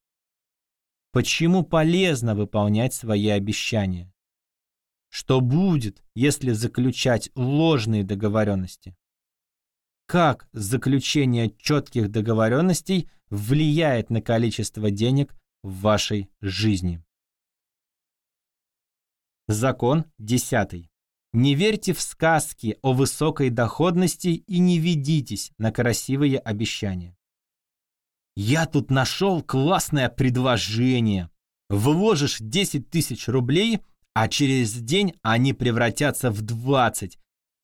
Speaker 1: Почему полезно выполнять свои обещания? Что будет, если заключать ложные договоренности? Как заключение четких договоренностей влияет на количество денег в вашей жизни? Закон 10. Не верьте в сказки о высокой доходности и не ведитесь на красивые обещания. Я тут нашел классное предложение. Вложишь 10 тысяч рублей, а через день они превратятся в 20.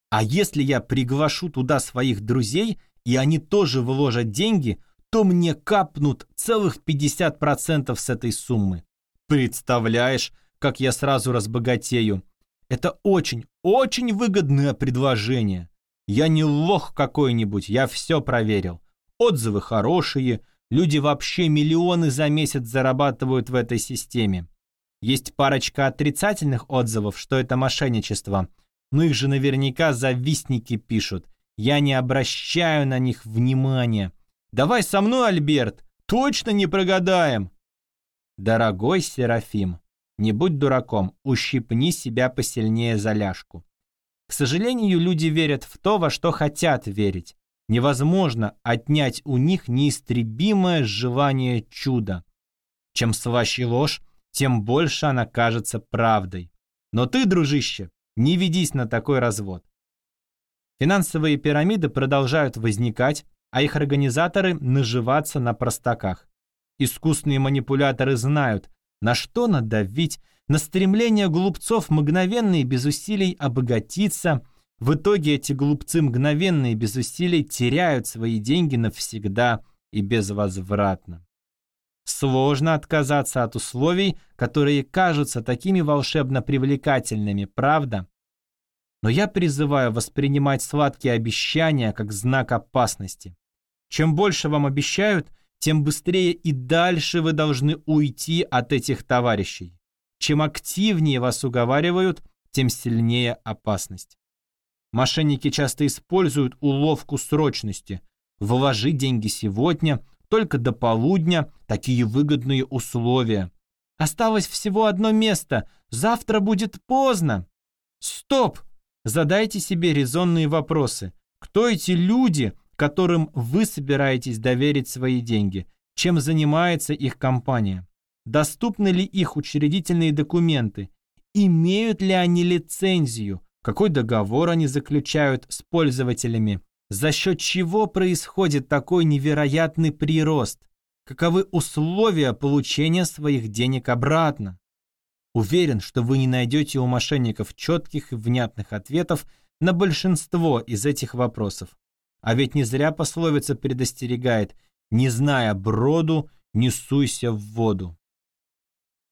Speaker 1: А если я приглашу туда своих друзей, и они тоже вложат деньги, то мне капнут целых 50% с этой суммы. Представляешь, как я сразу разбогатею. Это очень, очень выгодное предложение. Я не лох какой-нибудь, я все проверил. Отзывы хорошие, люди вообще миллионы за месяц зарабатывают в этой системе. Есть парочка отрицательных отзывов, что это мошенничество. Но их же наверняка завистники пишут. Я не обращаю на них внимания. Давай со мной, Альберт, точно не прогадаем. Дорогой Серафим, не будь дураком, ущипни себя посильнее за ляжку. К сожалению, люди верят в то, во что хотят верить. Невозможно отнять у них неистребимое желание чуда. Чем слаще ложь, тем больше она кажется правдой. Но ты, дружище, не ведись на такой развод. Финансовые пирамиды продолжают возникать, а их организаторы наживаться на простаках. Искусные манипуляторы знают, на что надавить? На стремление глупцов мгновенно и без усилий обогатиться. В итоге эти глупцы мгновенно и без усилий теряют свои деньги навсегда и безвозвратно. Сложно отказаться от условий, которые кажутся такими волшебно привлекательными, правда? Но я призываю воспринимать сладкие обещания как знак опасности. Чем больше вам обещают, тем быстрее и дальше вы должны уйти от этих товарищей. Чем активнее вас уговаривают, тем сильнее опасность. Мошенники часто используют уловку срочности. Вложи деньги сегодня, только до полудня, такие выгодные условия. Осталось всего одно место, завтра будет поздно. Стоп! Задайте себе резонные вопросы. Кто эти люди, которым вы собираетесь доверить свои деньги, чем занимается их компания, доступны ли их учредительные документы, имеют ли они лицензию, какой договор они заключают с пользователями, за счет чего происходит такой невероятный прирост, каковы условия получения своих денег обратно. Уверен, что вы не найдете у мошенников четких и внятных ответов на большинство из этих вопросов. А ведь не зря пословица предостерегает «не зная броду, не суйся в воду».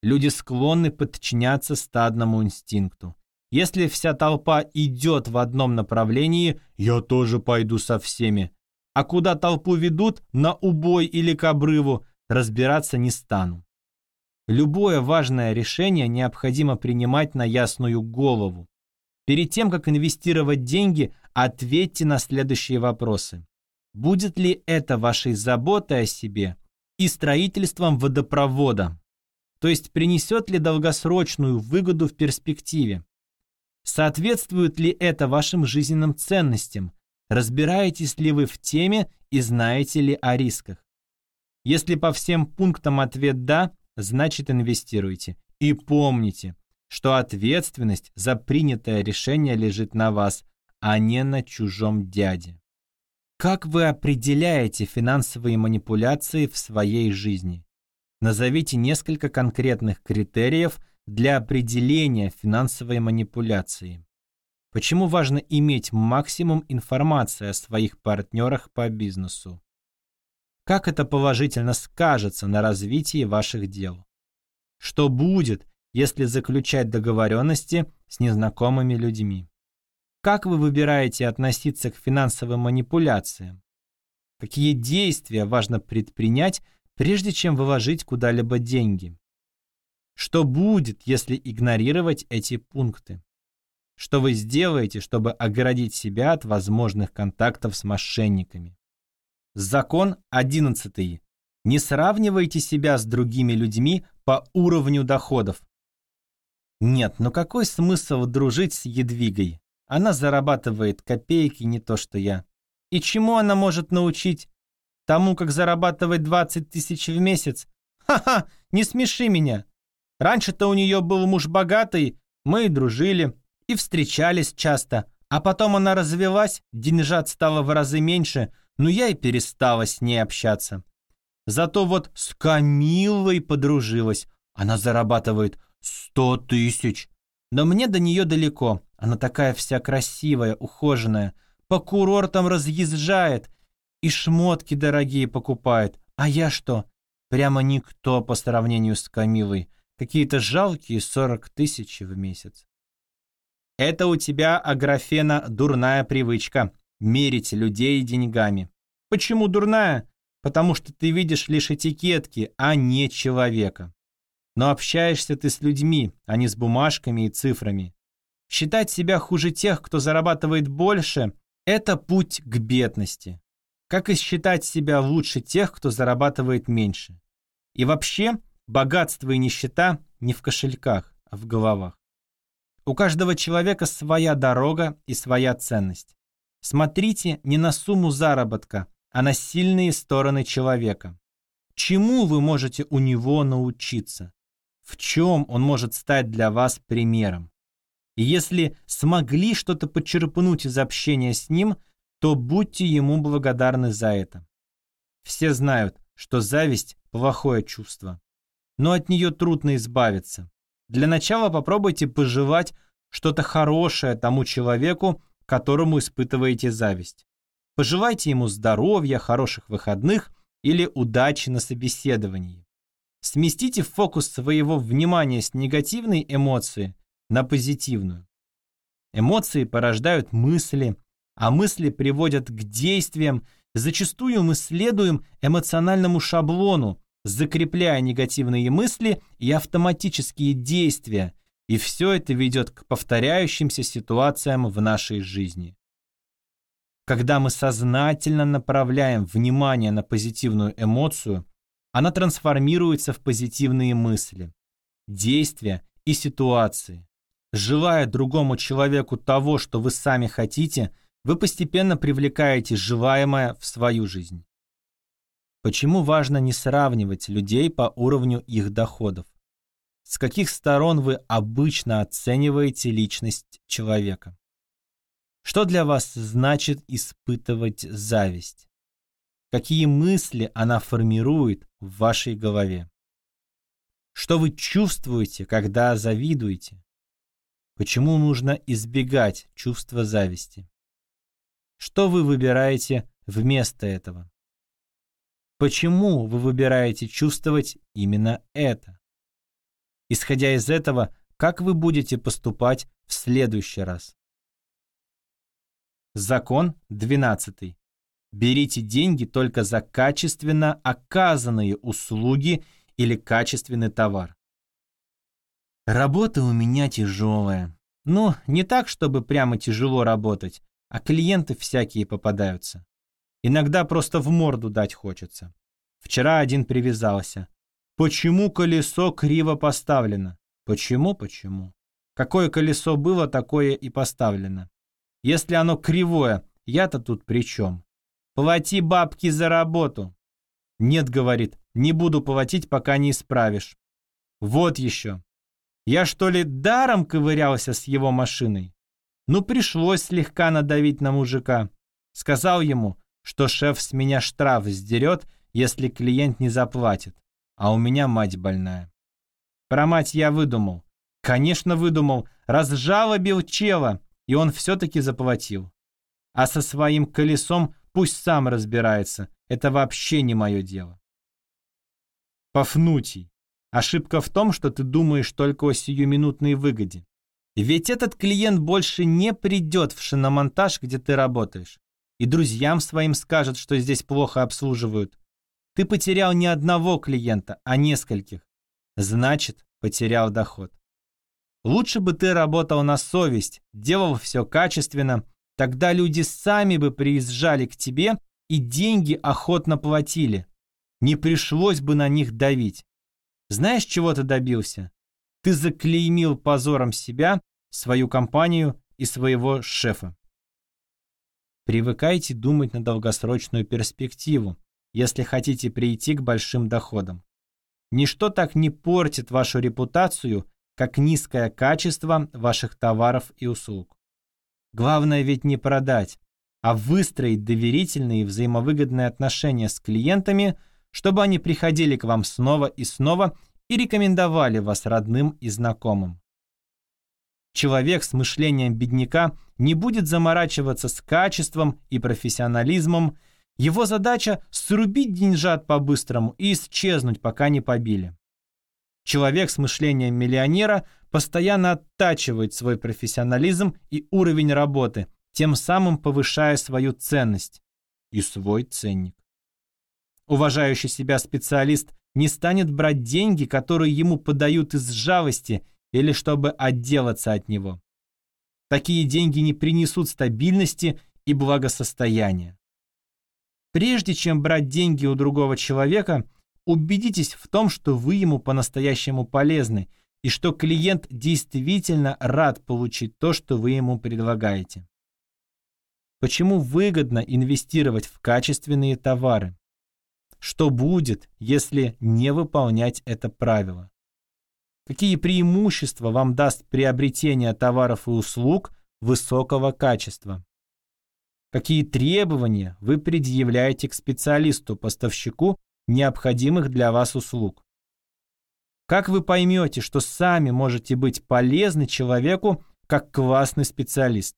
Speaker 1: Люди склонны подчиняться стадному инстинкту. Если вся толпа идет в одном направлении, я тоже пойду со всеми. А куда толпу ведут, на убой или к обрыву, разбираться не стану. Любое важное решение необходимо принимать на ясную голову. Перед тем, как инвестировать деньги, ответьте на следующие вопросы. Будет ли это вашей заботой о себе и строительством водопровода? То есть принесет ли долгосрочную выгоду в перспективе? Соответствует ли это вашим жизненным ценностям? Разбираетесь ли вы в теме и знаете ли о рисках? Если по всем пунктам ответ «да», значит инвестируйте. И помните, что ответственность за принятое решение лежит на вас, а не на чужом дяде. Как вы определяете финансовые манипуляции в своей жизни? Назовите несколько конкретных критериев для определения финансовой манипуляции. Почему важно иметь максимум информации о своих партнерах по бизнесу? Как это положительно скажется на развитии ваших дел? Что будет, если заключать договоренности с незнакомыми людьми? Как вы выбираете относиться к финансовым манипуляциям? Какие действия важно предпринять, прежде чем выложить куда-либо деньги? Что будет, если игнорировать эти пункты? Что вы сделаете, чтобы оградить себя от возможных контактов с мошенниками? Закон 11. Не сравнивайте себя с другими людьми по уровню доходов. Нет, ну какой смысл дружить с Едвигой? Она зарабатывает копейки, не то что я. И чему она может научить? Тому, как зарабатывать 20 тысяч в месяц? Ха-ха, не смеши меня. Раньше-то у нее был муж богатый, мы и дружили, и встречались часто. А потом она развелась, деньжат стало в разы меньше, но я и перестала с ней общаться. Зато вот с Камилой подружилась. Она зарабатывает сто тысяч. Но мне до нее далеко. Она такая вся красивая, ухоженная. По курортам разъезжает. И шмотки дорогие покупает. А я что? Прямо никто по сравнению с Камилой. Какие-то жалкие 40 тысяч в месяц. Это у тебя, Аграфена, дурная привычка. Мерить людей деньгами. Почему дурная? Потому что ты видишь лишь этикетки, а не человека. Но общаешься ты с людьми, а не с бумажками и цифрами. Считать себя хуже тех, кто зарабатывает больше, это путь к бедности. Как и считать себя лучше тех, кто зарабатывает меньше. И вообще, богатство и нищета не в кошельках, а в головах. У каждого человека своя дорога и своя ценность. Смотрите не на сумму заработка, а на сильные стороны человека. Чему вы можете у него научиться? В чем он может стать для вас примером? И если смогли что-то почерпнуть из общения с ним, то будьте ему благодарны за это. Все знают, что зависть – плохое чувство. Но от нее трудно избавиться. Для начала попробуйте пожелать что-то хорошее тому человеку, которому испытываете зависть. Пожелайте ему здоровья, хороших выходных или удачи на собеседовании. Сместите фокус своего внимания с негативной эмоции на позитивную. Эмоции порождают мысли, а мысли приводят к действиям. Зачастую мы следуем эмоциональному шаблону, закрепляя негативные мысли и автоматические действия, и все это ведет к повторяющимся ситуациям в нашей жизни. Когда мы сознательно направляем внимание на позитивную эмоцию, она трансформируется в позитивные мысли, действия и ситуации. Желая другому человеку того, что вы сами хотите, вы постепенно привлекаете желаемое в свою жизнь. Почему важно не сравнивать людей по уровню их доходов? С каких сторон вы обычно оцениваете личность человека? Что для вас значит испытывать зависть? Какие мысли она формирует в вашей голове? Что вы чувствуете, когда завидуете? Почему нужно избегать чувства зависти? Что вы выбираете вместо этого? Почему вы выбираете чувствовать именно это? Исходя из этого, как вы будете поступать в следующий раз? Закон 12. Берите деньги только за качественно оказанные услуги или качественный товар. Работа у меня тяжелая. Ну, не так, чтобы прямо тяжело работать, а клиенты всякие попадаются. Иногда просто в морду дать хочется. Вчера один привязался. Почему колесо криво поставлено? Почему, почему? Какое колесо было, такое и поставлено. Если оно кривое, я-то тут при чем? Плати бабки за работу. Нет, говорит, не буду платить, пока не исправишь. Вот еще. Я что ли даром ковырялся с его машиной? Ну, пришлось слегка надавить на мужика. Сказал ему, что шеф с меня штраф сдерет, если клиент не заплатит. А у меня мать больная. Про мать я выдумал. Конечно, выдумал. Разжалобил чела, и он все-таки заплатил. А со своим колесом пусть сам разбирается. Это вообще не мое дело. Пафнутий. Ошибка в том, что ты думаешь только о сиюминутной выгоде. Ведь этот клиент больше не придет в шиномонтаж, где ты работаешь. И друзьям своим скажет, что здесь плохо обслуживают. Ты потерял не одного клиента, а нескольких. Значит, потерял доход. Лучше бы ты работал на совесть, делал все качественно, тогда люди сами бы приезжали к тебе и деньги охотно платили. Не пришлось бы на них давить. Знаешь, чего ты добился? Ты заклеймил позором себя, свою компанию и своего шефа. Привыкайте думать на долгосрочную перспективу, если хотите прийти к большим доходам. Ничто так не портит вашу репутацию, как низкое качество ваших товаров и услуг. Главное ведь не продать, а выстроить доверительные и взаимовыгодные отношения с клиентами, чтобы они приходили к вам снова и снова и рекомендовали вас родным и знакомым. Человек с мышлением бедняка не будет заморачиваться с качеством и профессионализмом. Его задача – срубить деньжат по-быстрому и исчезнуть, пока не побили. Человек с мышлением миллионера постоянно оттачивает свой профессионализм и уровень работы, тем самым повышая свою ценность и свой ценник. Уважающий себя специалист не станет брать деньги, которые ему подают из жалости или чтобы отделаться от него. Такие деньги не принесут стабильности и благосостояния. Прежде чем брать деньги у другого человека, убедитесь в том, что вы ему по-настоящему полезны и что клиент действительно рад получить то, что вы ему предлагаете. Почему выгодно инвестировать в качественные товары? Что будет, если не выполнять это правило? Какие преимущества вам даст приобретение товаров и услуг высокого качества? Какие требования вы предъявляете к специалисту-поставщику необходимых для вас услуг? Как вы поймете, что сами можете быть полезны человеку как классный специалист?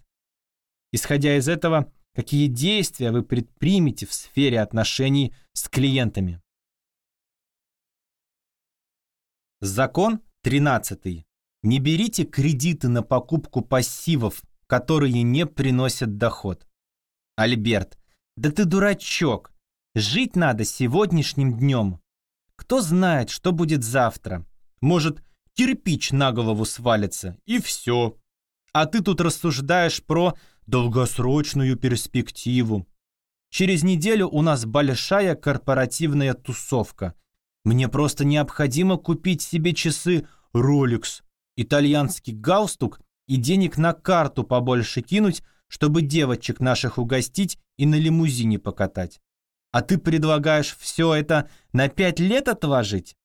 Speaker 1: Исходя из этого, какие действия вы предпримете в сфере отношений с клиентами? Закон 13. Не берите кредиты на покупку пассивов, которые не приносят доход. Альберт, да ты дурачок. Жить надо сегодняшним днем. Кто знает, что будет завтра. Может, кирпич на голову свалится, и все. А ты тут рассуждаешь про долгосрочную перспективу. Через неделю у нас большая корпоративная тусовка. Мне просто необходимо купить себе часы Rolex, итальянский галстук и денег на карту побольше кинуть, чтобы девочек наших угостить и на лимузине покатать. А ты предлагаешь все это на пять лет отложить?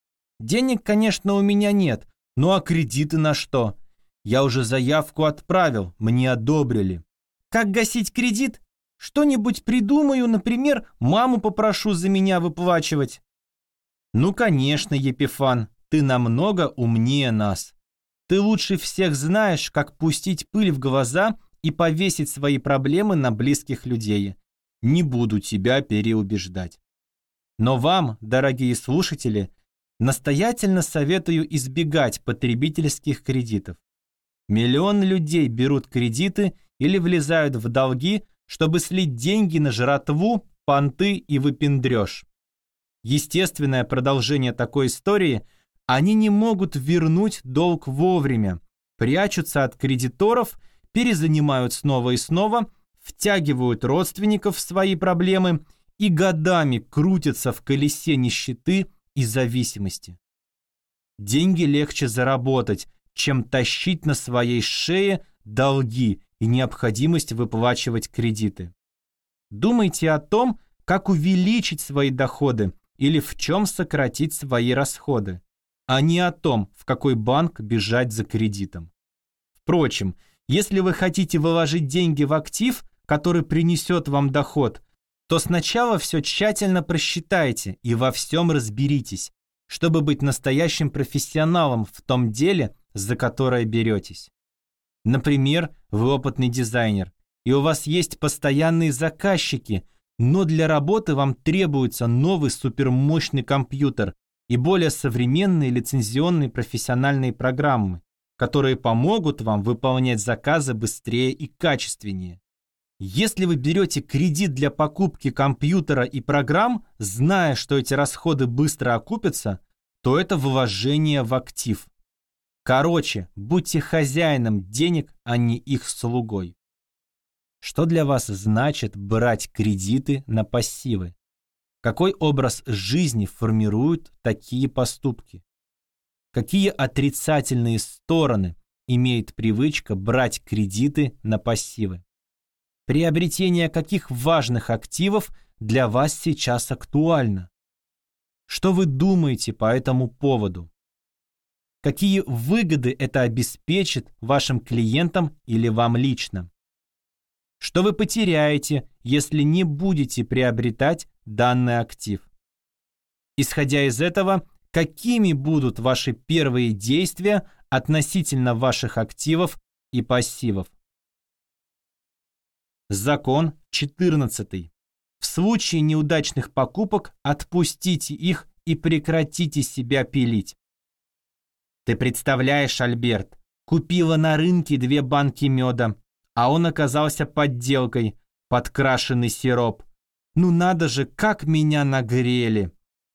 Speaker 1: Денег, конечно, у меня нет, ну а кредиты на что? Я уже заявку отправил, мне одобрили. Как гасить кредит? Что-нибудь придумаю, например, маму попрошу за меня выплачивать. Ну, конечно, Епифан, ты намного умнее нас. Ты лучше всех знаешь, как пустить пыль в глаза и повесить свои проблемы на близких людей. Не буду тебя переубеждать. Но вам, дорогие слушатели, настоятельно советую избегать потребительских кредитов. Миллион людей берут кредиты или влезают в долги, чтобы слить деньги на жратву, понты и выпендрёж. Естественное продолжение такой истории – они не могут вернуть долг вовремя, прячутся от кредиторов, перезанимают снова и снова, втягивают родственников в свои проблемы и годами крутятся в колесе нищеты и зависимости. Деньги легче заработать, чем тащить на своей шее долги и необходимость выплачивать кредиты. Думайте о том, как увеличить свои доходы или в чем сократить свои расходы, а не о том, в какой банк бежать за кредитом. Впрочем, если вы хотите вложить деньги в актив, который принесет вам доход, то сначала все тщательно просчитайте и во всем разберитесь, чтобы быть настоящим профессионалом в том деле, за которое беретесь. Например, вы опытный дизайнер, и у вас есть постоянные заказчики, но для работы вам требуется новый супермощный компьютер и более современные лицензионные профессиональные программы, которые помогут вам выполнять заказы быстрее и качественнее. Если вы берете кредит для покупки компьютера и программ, зная, что эти расходы быстро окупятся, то это вложение в актив. Короче, будьте хозяином денег, а не их слугой. Что для вас значит брать кредиты на пассивы? Какой образ жизни формируют такие поступки? Какие отрицательные стороны имеет привычка брать кредиты на пассивы? Приобретение каких важных активов для вас сейчас актуально? Что вы думаете по этому поводу? Какие выгоды это обеспечит вашим клиентам или вам лично? Что вы потеряете, если не будете приобретать данный актив? Исходя из этого, какими будут ваши первые действия относительно ваших активов и пассивов? Закон 14. В случае неудачных покупок отпустите их и прекратите себя пилить. Ты представляешь, Альберт, купила на рынке две банки меда, а он оказался подделкой, подкрашенный сироп. Ну надо же, как меня нагрели.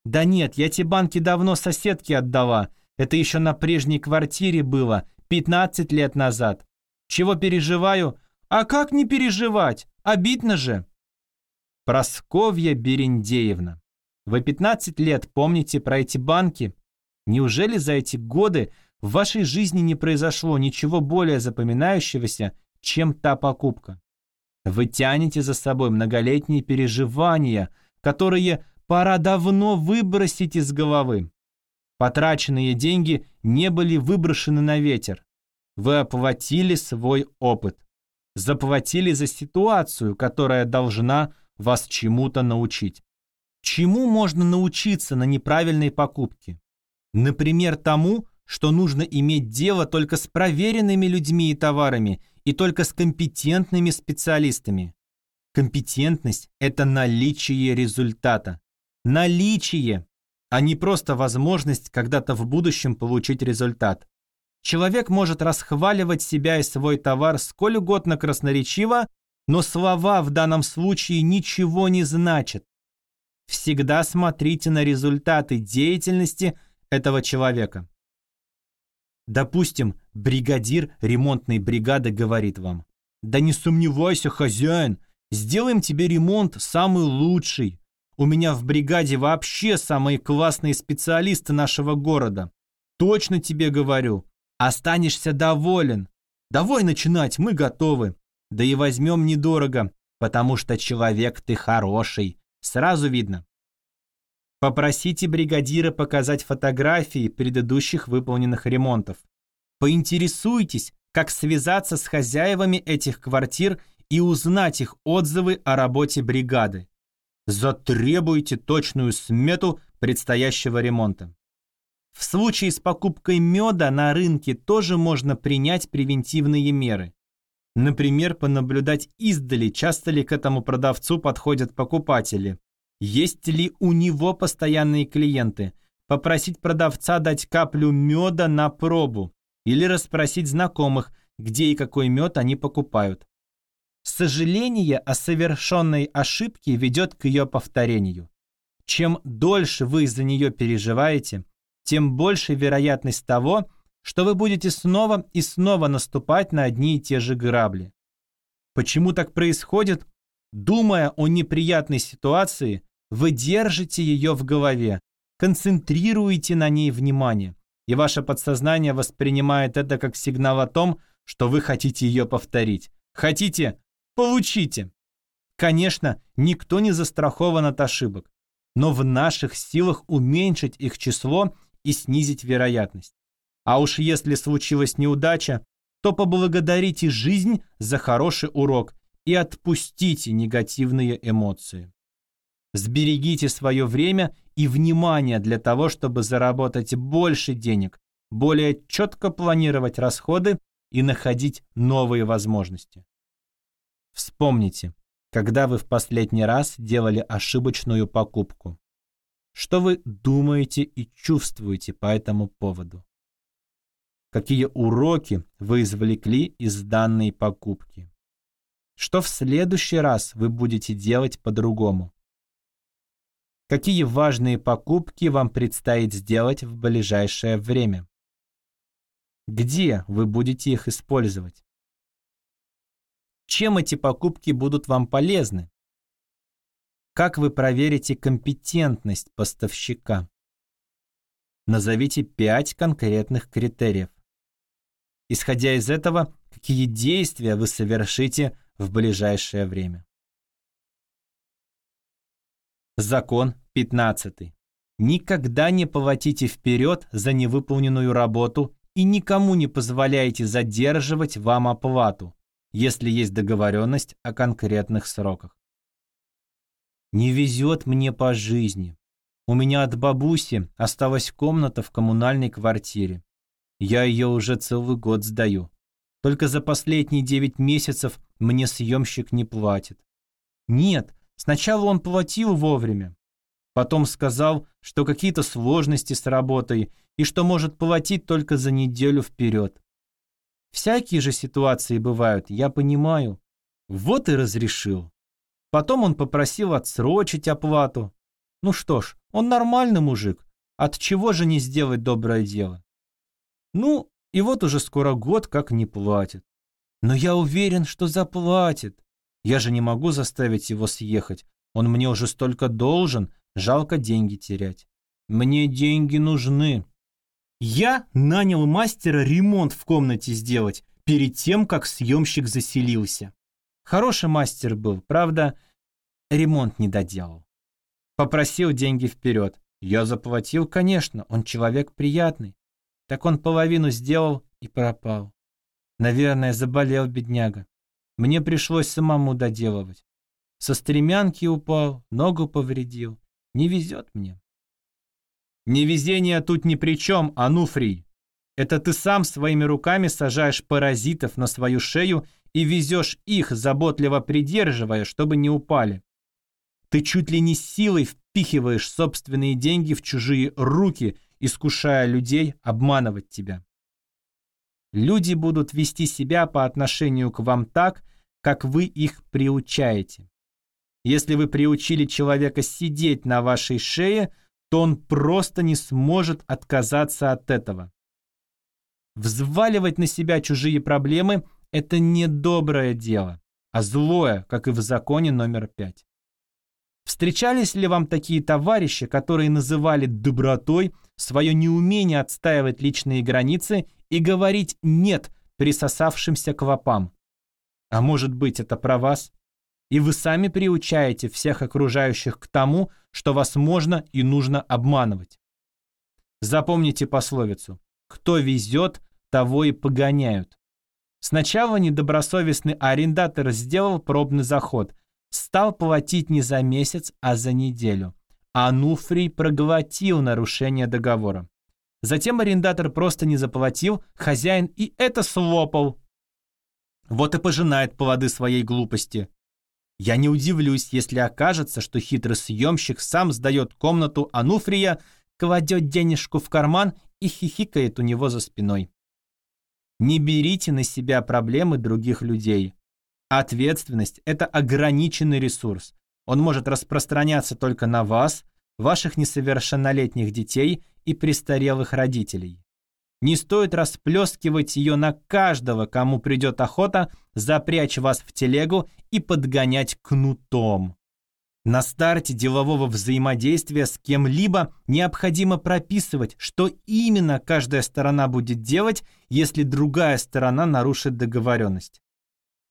Speaker 1: Да нет, я те банки давно соседке отдала. Это еще на прежней квартире было, 15 лет назад. Чего переживаю? А как не переживать? Обидно же. Просковья Берендеевна. Вы 15 лет помните про эти банки? Неужели за эти годы в вашей жизни не произошло ничего более запоминающегося, чем та покупка? Вы тянете за собой многолетние переживания, которые пора давно выбросить из головы. Потраченные деньги не были выброшены на ветер. Вы оплатили свой опыт заплатили за ситуацию, которая должна вас чему-то научить. Чему можно научиться на неправильной покупке? Например, тому, что нужно иметь дело только с проверенными людьми и товарами и только с компетентными специалистами. Компетентность – это наличие результата. Наличие, а не просто возможность когда-то в будущем получить результат. Человек может расхваливать себя и свой товар сколь угодно красноречиво, но слова в данном случае ничего не значат. Всегда смотрите на результаты деятельности этого человека. Допустим, бригадир ремонтной бригады говорит вам, «Да не сомневайся, хозяин, сделаем тебе ремонт самый лучший. У меня в бригаде вообще самые классные специалисты нашего города. Точно тебе говорю, Останешься доволен. Давай начинать, мы готовы. Да и возьмем недорого, потому что человек ты хороший. Сразу видно. Попросите бригадира показать фотографии предыдущих выполненных ремонтов. Поинтересуйтесь, как связаться с хозяевами этих квартир и узнать их отзывы о работе бригады. Затребуйте точную смету предстоящего ремонта. В случае с покупкой меда на рынке тоже можно принять превентивные меры. Например, понаблюдать издали, часто ли к этому продавцу подходят покупатели. Есть ли у него постоянные клиенты. Попросить продавца дать каплю меда на пробу. Или расспросить знакомых, где и какой мед они покупают. Сожаление о совершенной ошибке ведет к ее повторению. Чем дольше вы из-за нее переживаете, тем больше вероятность того, что вы будете снова и снова наступать на одни и те же грабли. Почему так происходит? Думая о неприятной ситуации, вы держите ее в голове, концентрируете на ней внимание, и ваше подсознание воспринимает это как сигнал о том, что вы хотите ее повторить. Хотите – получите. Конечно, никто не застрахован от ошибок. но в наших силах уменьшить их число и снизить вероятность. А уж если случилась неудача, то поблагодарите жизнь за хороший урок и отпустите негативные эмоции. Сберегите свое время и внимание для того, чтобы заработать больше денег, более четко планировать расходы и находить новые возможности. Вспомните, когда вы в последний раз делали ошибочную покупку. Что вы думаете и чувствуете по этому поводу? Какие уроки вы извлекли из данной покупки? Что в следующий раз вы будете делать по-другому? Какие важные покупки вам предстоит сделать в ближайшее время? Где вы будете их использовать? Чем эти покупки будут вам полезны? Как вы проверите компетентность поставщика? Назовите пять конкретных критериев. Исходя из этого, какие действия вы совершите в ближайшее время? Закон 15. Никогда не поводите вперед за невыполненную работу и никому не позволяйте задерживать вам оплату, если есть договоренность о конкретных сроках. Не везет мне по жизни. У меня от бабуси осталась комната в коммунальной квартире. Я ее уже целый год сдаю. Только за последние 9 месяцев мне съемщик не платит. Нет, сначала он платил вовремя. Потом сказал, что какие-то сложности с работой и что может платить только за неделю вперед. Всякие же ситуации бывают, я понимаю. Вот и разрешил. Потом он попросил отсрочить оплату. Ну что ж, он нормальный мужик. От чего же не сделать доброе дело? Ну, и вот уже скоро год как не платит. Но я уверен, что заплатит. Я же не могу заставить его съехать. Он мне уже столько должен, жалко деньги терять. Мне деньги нужны. Я нанял мастера ремонт в комнате сделать перед тем, как съемщик заселился. Хороший мастер был, правда, ремонт не доделал. Попросил деньги вперед. Я заплатил, конечно, он человек приятный. Так он половину сделал и пропал. Наверное, заболел бедняга. Мне пришлось самому доделывать. Со стремянки упал, ногу повредил. Не везет мне. Невезение тут ни при чем, Ануфрий. Это ты сам своими руками сажаешь паразитов на свою шею и везешь их, заботливо придерживая, чтобы не упали. Ты чуть ли не силой впихиваешь собственные деньги в чужие руки, искушая людей обманывать тебя. Люди будут вести себя по отношению к вам так, как вы их приучаете. Если вы приучили человека сидеть на вашей шее – то он просто не сможет отказаться от этого. Взваливать на себя чужие проблемы – это не доброе дело, а злое, как и в законе номер пять. Встречались ли вам такие товарищи, которые называли добротой свое неумение отстаивать личные границы и говорить «нет» присосавшимся к вопам? А может быть, это про вас? И вы сами приучаете всех окружающих к тому, что вас можно и нужно обманывать. Запомните пословицу «Кто везет, того и погоняют». Сначала недобросовестный арендатор сделал пробный заход, стал платить не за месяц, а за неделю. А Нуфрий проглотил нарушение договора. Затем арендатор просто не заплатил, хозяин и это слопал. Вот и пожинает плоды своей глупости. Я не удивлюсь, если окажется, что хитрый съемщик сам сдает комнату Ануфрия, кладет денежку в карман и хихикает у него за спиной. Не берите на себя проблемы других людей. Ответственность – это ограниченный ресурс. Он может распространяться только на вас, ваших несовершеннолетних детей и престарелых родителей. Не стоит расплескивать ее на каждого, кому придет охота запрячь вас в телегу и подгонять кнутом. На старте делового взаимодействия с кем-либо необходимо прописывать, что именно каждая сторона будет делать, если другая сторона нарушит договоренность.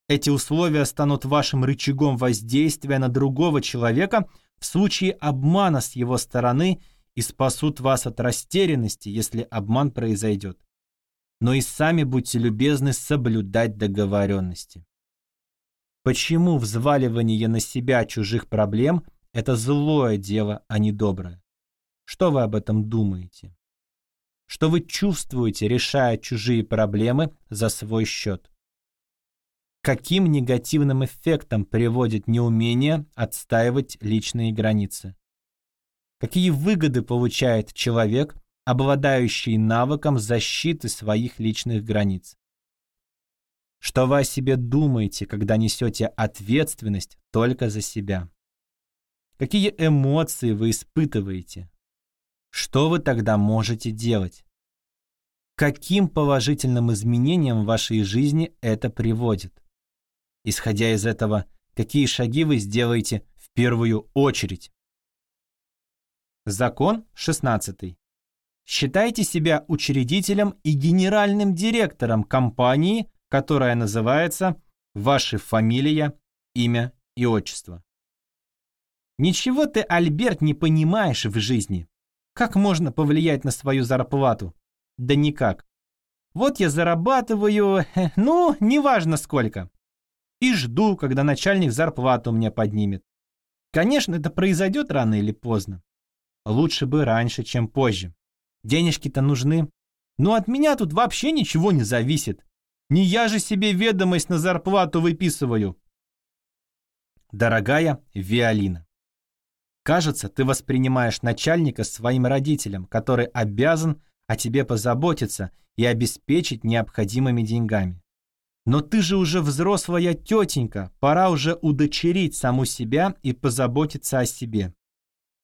Speaker 1: Эти условия станут вашим рычагом воздействия на другого человека в случае обмана с его стороны и спасут вас от растерянности, если обман произойдет. Но и сами будьте любезны соблюдать договоренности. Почему взваливание на себя чужих проблем – это злое дело, а не доброе? Что вы об этом думаете? Что вы чувствуете, решая чужие проблемы за свой счет? Каким негативным эффектом приводит неумение отстаивать личные границы? Какие выгоды получает человек, обладающий навыком защиты своих личных границ? Что вы о себе думаете, когда несете ответственность только за себя? Какие эмоции вы испытываете? Что вы тогда можете делать? Каким положительным изменениям в вашей жизни это приводит? Исходя из этого, какие шаги вы сделаете в первую очередь? Закон 16. Считайте себя учредителем и генеральным директором компании, которая называется «Ваша фамилия, имя и отчество». Ничего ты, Альберт, не понимаешь в жизни. Как можно повлиять на свою зарплату? Да никак. Вот я зарабатываю, ну, неважно сколько. И жду, когда начальник зарплату мне поднимет. Конечно, это произойдет рано или поздно. Лучше бы раньше, чем позже. Денежки-то нужны. Но от меня тут вообще ничего не зависит. Не я же себе ведомость на зарплату выписываю. Дорогая Виолина, кажется, ты воспринимаешь начальника своим родителем, который обязан о тебе позаботиться и обеспечить необходимыми деньгами. Но ты же уже взрослая тетенька, пора уже удочерить саму себя и позаботиться о себе.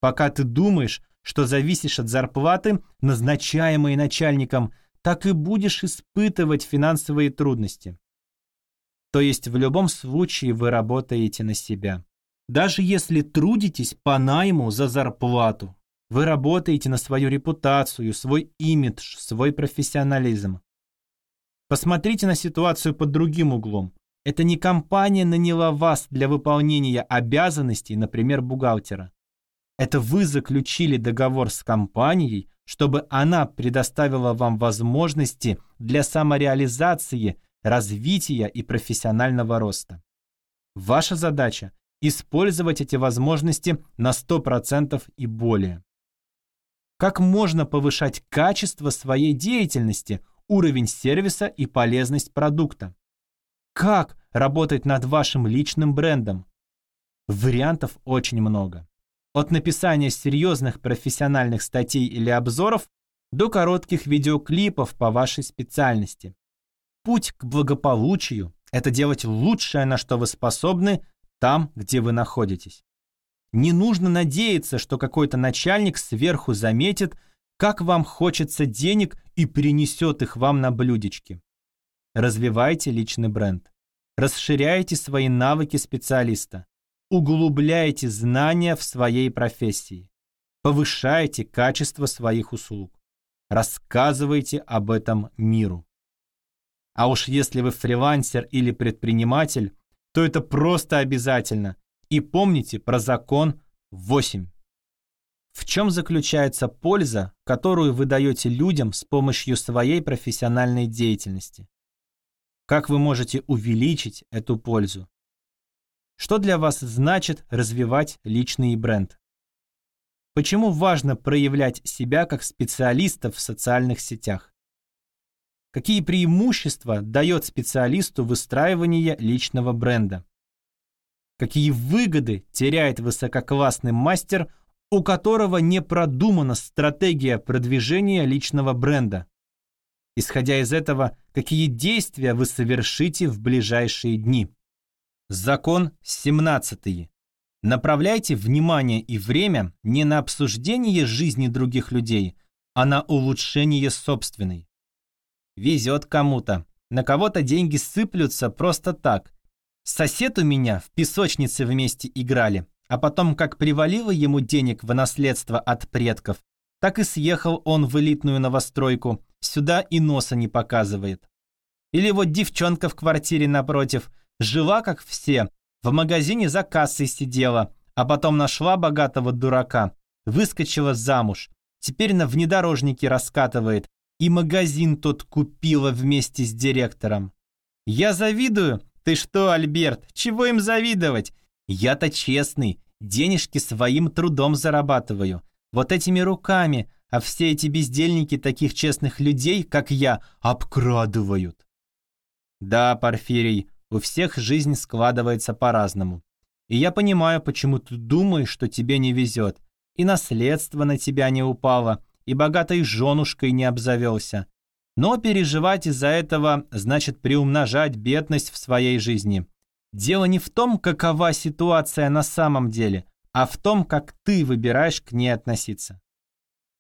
Speaker 1: Пока ты думаешь, что зависишь от зарплаты, назначаемой начальником, так и будешь испытывать финансовые трудности. То есть в любом случае вы работаете на себя. Даже если трудитесь по найму за зарплату, вы работаете на свою репутацию, свой имидж, свой профессионализм. Посмотрите на ситуацию под другим углом. Это не компания наняла вас для выполнения обязанностей, например, бухгалтера. Это вы заключили договор с компанией, чтобы она предоставила вам возможности для самореализации, развития и профессионального роста. Ваша задача – использовать эти возможности на 100% и более. Как можно повышать качество своей деятельности, уровень сервиса и полезность продукта? Как работать над вашим личным брендом? Вариантов очень много. От написания серьезных профессиональных статей или обзоров до коротких видеоклипов по вашей специальности. Путь к благополучию – это делать лучшее, на что вы способны, там, где вы находитесь. Не нужно надеяться, что какой-то начальник сверху заметит, как вам хочется денег и принесет их вам на блюдечке. Развивайте личный бренд. Расширяйте свои навыки специалиста углубляйте знания в своей профессии, повышайте качество своих услуг, рассказывайте об этом миру. А уж если вы фрилансер или предприниматель, то это просто обязательно. И помните про закон 8. В чем заключается польза, которую вы даете людям с помощью своей профессиональной деятельности? Как вы можете увеличить эту пользу? Что для вас значит развивать личный бренд? Почему важно проявлять себя как специалиста в социальных сетях? Какие преимущества дает специалисту выстраивание личного бренда? Какие выгоды теряет высококлассный мастер, у которого не продумана стратегия продвижения личного бренда? Исходя из этого, какие действия вы совершите в ближайшие дни? Закон 17. Направляйте внимание и время не на обсуждение жизни других людей, а на улучшение собственной. Везет кому-то. На кого-то деньги сыплются просто так. Сосед у меня в песочнице вместе играли, а потом как привалило ему денег в наследство от предков, так и съехал он в элитную новостройку, сюда и носа не показывает. Или вот девчонка в квартире напротив – Жила, как все, в магазине за кассой сидела, а потом нашла богатого дурака, выскочила замуж, теперь на внедорожнике раскатывает, и магазин тот купила вместе с директором. Я завидую? Ты что, Альберт, чего им завидовать? Я-то честный, денежки своим трудом зарабатываю. Вот этими руками, а все эти бездельники таких честных людей, как я, обкрадывают. Да, Порфирий, у всех жизнь складывается по-разному. И я понимаю, почему ты думаешь, что тебе не везет. И наследство на тебя не упало, и богатой женушкой не обзавелся. Но переживать из-за этого значит приумножать бедность в своей жизни. Дело не в том, какова ситуация на самом деле, а в том, как ты выбираешь к ней относиться.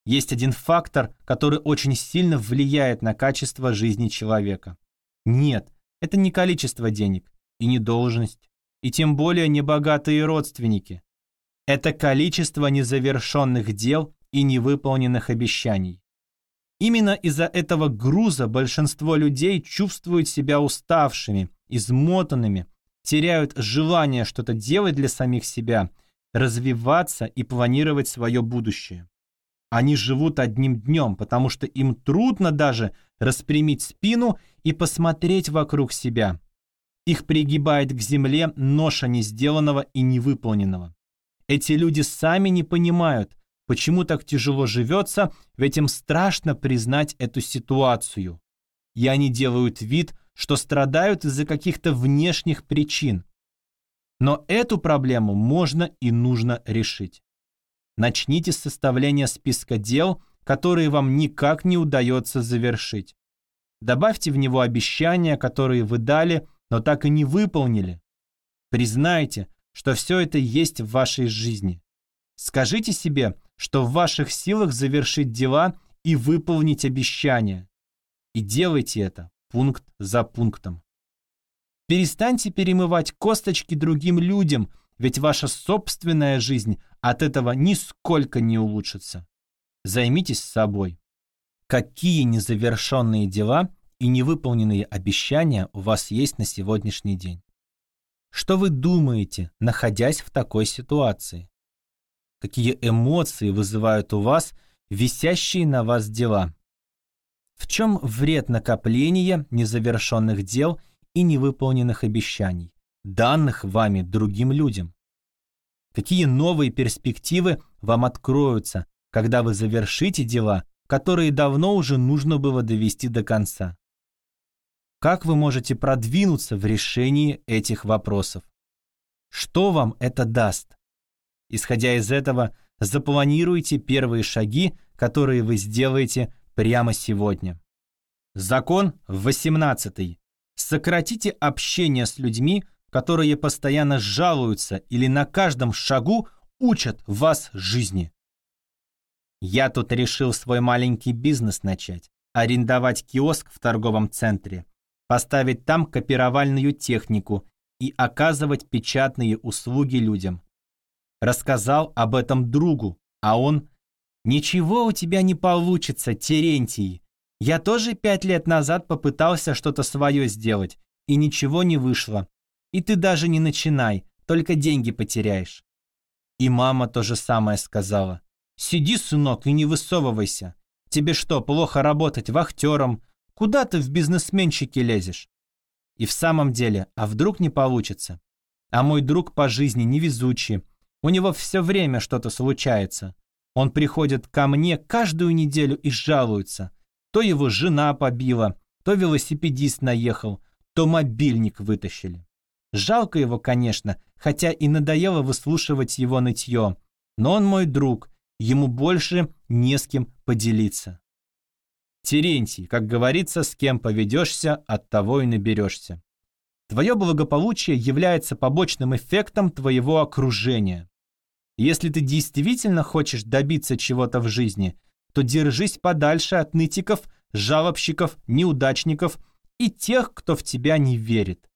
Speaker 1: Есть один фактор, который очень сильно влияет на качество жизни человека. Нет, это не количество денег и не должность, и тем более не богатые родственники. Это количество незавершенных дел и невыполненных обещаний. Именно из-за этого груза большинство людей чувствуют себя уставшими, измотанными, теряют желание что-то делать для самих себя, развиваться и планировать свое будущее. Они живут одним днем, потому что им трудно даже распрямить спину и посмотреть вокруг себя. Их пригибает к земле ноша несделанного и невыполненного. Эти люди сами не понимают, почему так тяжело живется, ведь им страшно признать эту ситуацию. И они делают вид, что страдают из-за каких-то внешних причин. Но эту проблему можно и нужно решить. Начните с составления списка дел, которые вам никак не удается завершить. Добавьте в него обещания, которые вы дали, но так и не выполнили. Признайте, что все это есть в вашей жизни. Скажите себе, что в ваших силах завершить дела и выполнить обещания. И делайте это пункт за пунктом. Перестаньте перемывать косточки другим людям, ведь ваша собственная жизнь от этого нисколько не улучшится. Займитесь собой. Какие незавершенные дела и невыполненные обещания у вас есть на сегодняшний день? Что вы думаете, находясь в такой ситуации? Какие эмоции вызывают у вас висящие на вас дела? В чем вред накопления незавершенных дел и невыполненных обещаний, данных вами другим людям? Какие новые перспективы вам откроются, когда вы завершите дела, которые давно уже нужно было довести до конца? Как вы можете продвинуться в решении этих вопросов? Что вам это даст? Исходя из этого, запланируйте первые шаги, которые вы сделаете прямо сегодня. Закон 18. Сократите общение с людьми, которые постоянно жалуются или на каждом шагу учат вас жизни. Я тут решил свой маленький бизнес начать, арендовать киоск в торговом центре, поставить там копировальную технику и оказывать печатные услуги людям. Рассказал об этом другу, а он «Ничего у тебя не получится, Терентий. Я тоже пять лет назад попытался что-то свое сделать, и ничего не вышло. И ты даже не начинай, только деньги потеряешь». И мама то же самое сказала. «Сиди, сынок, и не высовывайся. Тебе что, плохо работать вахтером? Куда ты в бизнесменщики лезешь?» И в самом деле, а вдруг не получится? А мой друг по жизни невезучий. У него все время что-то случается. Он приходит ко мне каждую неделю и жалуется. То его жена побила, то велосипедист наехал, то мобильник вытащили. Жалко его, конечно, хотя и надоело выслушивать его нытье. Но он мой друг, ему больше не с кем поделиться. Терентий, как говорится, с кем поведешься, от того и наберешься. Твое благополучие является побочным эффектом твоего окружения. Если ты действительно хочешь добиться чего-то в жизни, то держись подальше от нытиков, жалобщиков, неудачников и тех, кто в тебя не верит.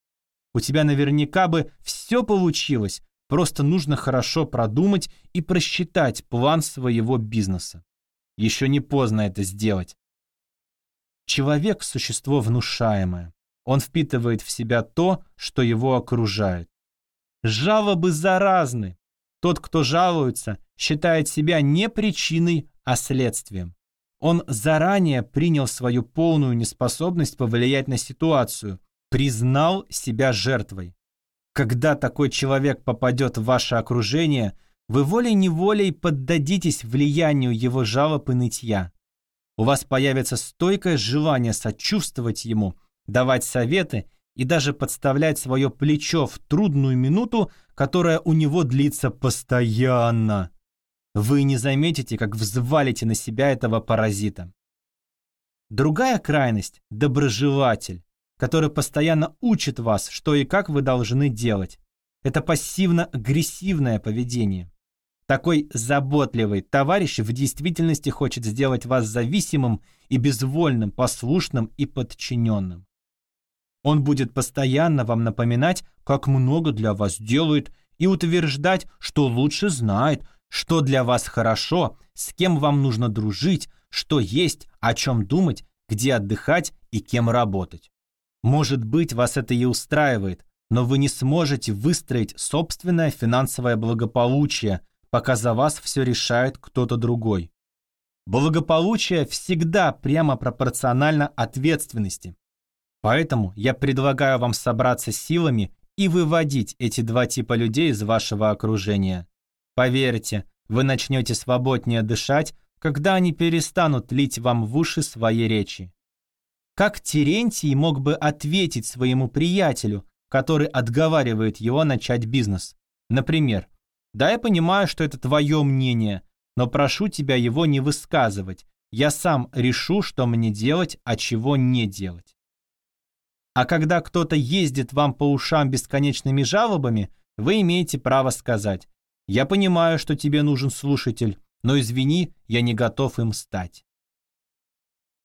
Speaker 1: У тебя наверняка бы все получилось, просто нужно хорошо продумать и просчитать план своего бизнеса. Еще не поздно это сделать. Человек – существо внушаемое. Он впитывает в себя то, что его окружает. Жалобы заразны. Тот, кто жалуется, считает себя не причиной, а следствием. Он заранее принял свою полную неспособность повлиять на ситуацию, признал себя жертвой. Когда такой человек попадет в ваше окружение, вы волей-неволей поддадитесь влиянию его жалоб и нытья. У вас появится стойкое желание сочувствовать ему, давать советы и даже подставлять свое плечо в трудную минуту, которая у него длится постоянно. Вы не заметите, как взвалите на себя этого паразита. Другая крайность – доброжелатель, который постоянно учит вас, что и как вы должны делать. Это пассивно-агрессивное поведение. Такой заботливый товарищ в действительности хочет сделать вас зависимым и безвольным, послушным и подчиненным. Он будет постоянно вам напоминать, как много для вас делает, и утверждать, что лучше знает, что для вас хорошо, с кем вам нужно дружить, что есть, о чем думать, где отдыхать и кем работать. Может быть, вас это и устраивает, но вы не сможете выстроить собственное финансовое благополучие, пока за вас все решает кто-то другой. Благополучие всегда прямо пропорционально ответственности. Поэтому я предлагаю вам собраться силами и выводить эти два типа людей из вашего окружения. Поверьте, вы начнете свободнее дышать, когда они перестанут лить вам в уши свои речи. Как Терентий мог бы ответить своему приятелю, который отговаривает его начать бизнес? Например, «Да, я понимаю, что это твое мнение, но прошу тебя его не высказывать. Я сам решу, что мне делать, а чего не делать». А когда кто-то ездит вам по ушам бесконечными жалобами, вы имеете право сказать «Я понимаю, что тебе нужен слушатель, но извини, я не готов им стать».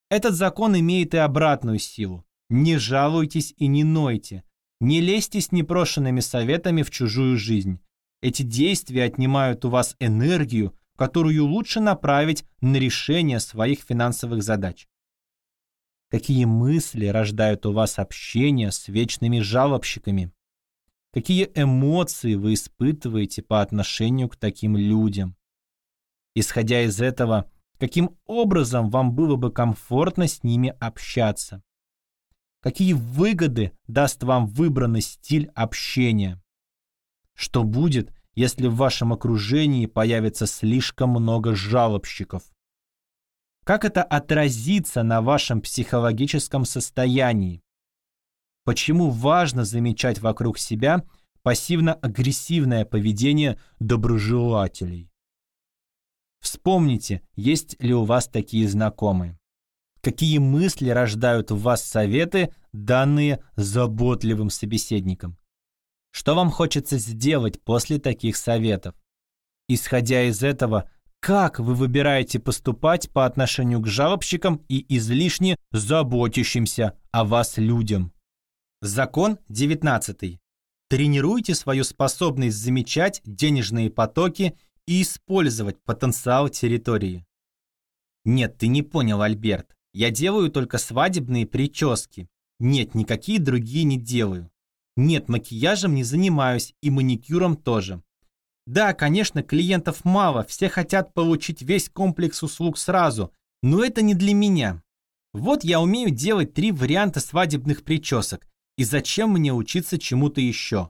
Speaker 1: Этот закон имеет и обратную силу. Не жалуйтесь и не нойте. Не лезьте с непрошенными советами в чужую жизнь. Эти действия отнимают у вас энергию, которую лучше направить на решение своих финансовых задач. Какие мысли рождают у вас общение с вечными жалобщиками? Какие эмоции вы испытываете по отношению к таким людям? Исходя из этого, каким образом вам было бы комфортно с ними общаться? Какие выгоды даст вам выбранный стиль общения? Что будет, если в вашем окружении появится слишком много жалобщиков? Как это отразится на вашем психологическом состоянии? Почему важно замечать вокруг себя пассивно-агрессивное поведение доброжелателей? Вспомните, есть ли у вас такие знакомые. Какие мысли рождают в вас советы, данные заботливым собеседникам? Что вам хочется сделать после таких советов? Исходя из этого, как вы выбираете поступать по отношению к жалобщикам и излишне заботящимся о вас людям? Закон 19. Тренируйте свою способность замечать денежные потоки и использовать потенциал территории. Нет, ты не понял, Альберт. Я делаю только свадебные прически. Нет, никакие другие не делаю. Нет, макияжем не занимаюсь и маникюром тоже. Да, конечно, клиентов мало, все хотят получить весь комплекс услуг сразу, но это не для меня. Вот я умею делать три варианта свадебных причесок, и зачем мне учиться чему-то еще?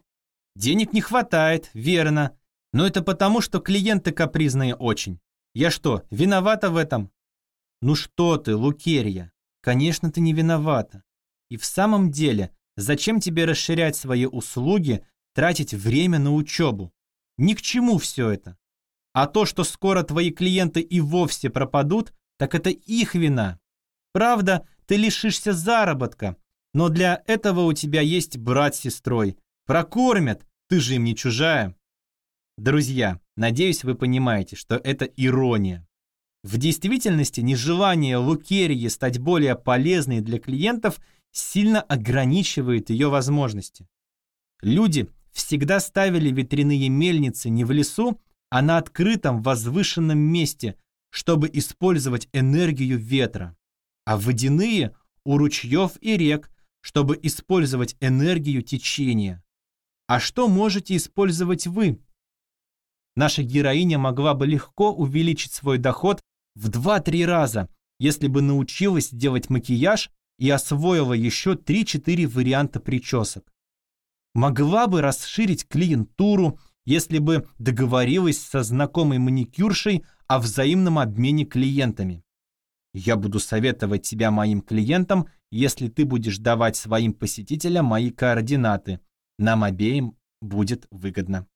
Speaker 1: Денег не хватает, верно, но это потому, что клиенты капризные очень. Я что, виновата в этом? Ну что ты, Лукерья, конечно, ты не виновата. И в самом деле, зачем тебе расширять свои услуги, тратить время на учебу? Ни к чему все это. А то, что скоро твои клиенты и вовсе пропадут, так это их вина. Правда, ты лишишься заработка, но для этого у тебя есть брат с сестрой. Прокормят, ты же им не чужая. Друзья, надеюсь, вы понимаете, что это ирония. В действительности нежелание Лукерии стать более полезной для клиентов сильно ограничивает ее возможности. Люди всегда ставили ветряные мельницы не в лесу, а на открытом возвышенном месте, чтобы использовать энергию ветра, а водяные у ручьев и рек, чтобы использовать энергию течения. А что можете использовать вы? наша героиня могла бы легко увеличить свой доход в 2-3 раза, если бы научилась делать макияж и освоила еще 3-4 варианта причесок. Могла бы расширить клиентуру, если бы договорилась со знакомой маникюршей о взаимном обмене клиентами. Я буду советовать тебя моим клиентам, если ты будешь давать своим посетителям мои координаты. Нам обеим будет выгодно.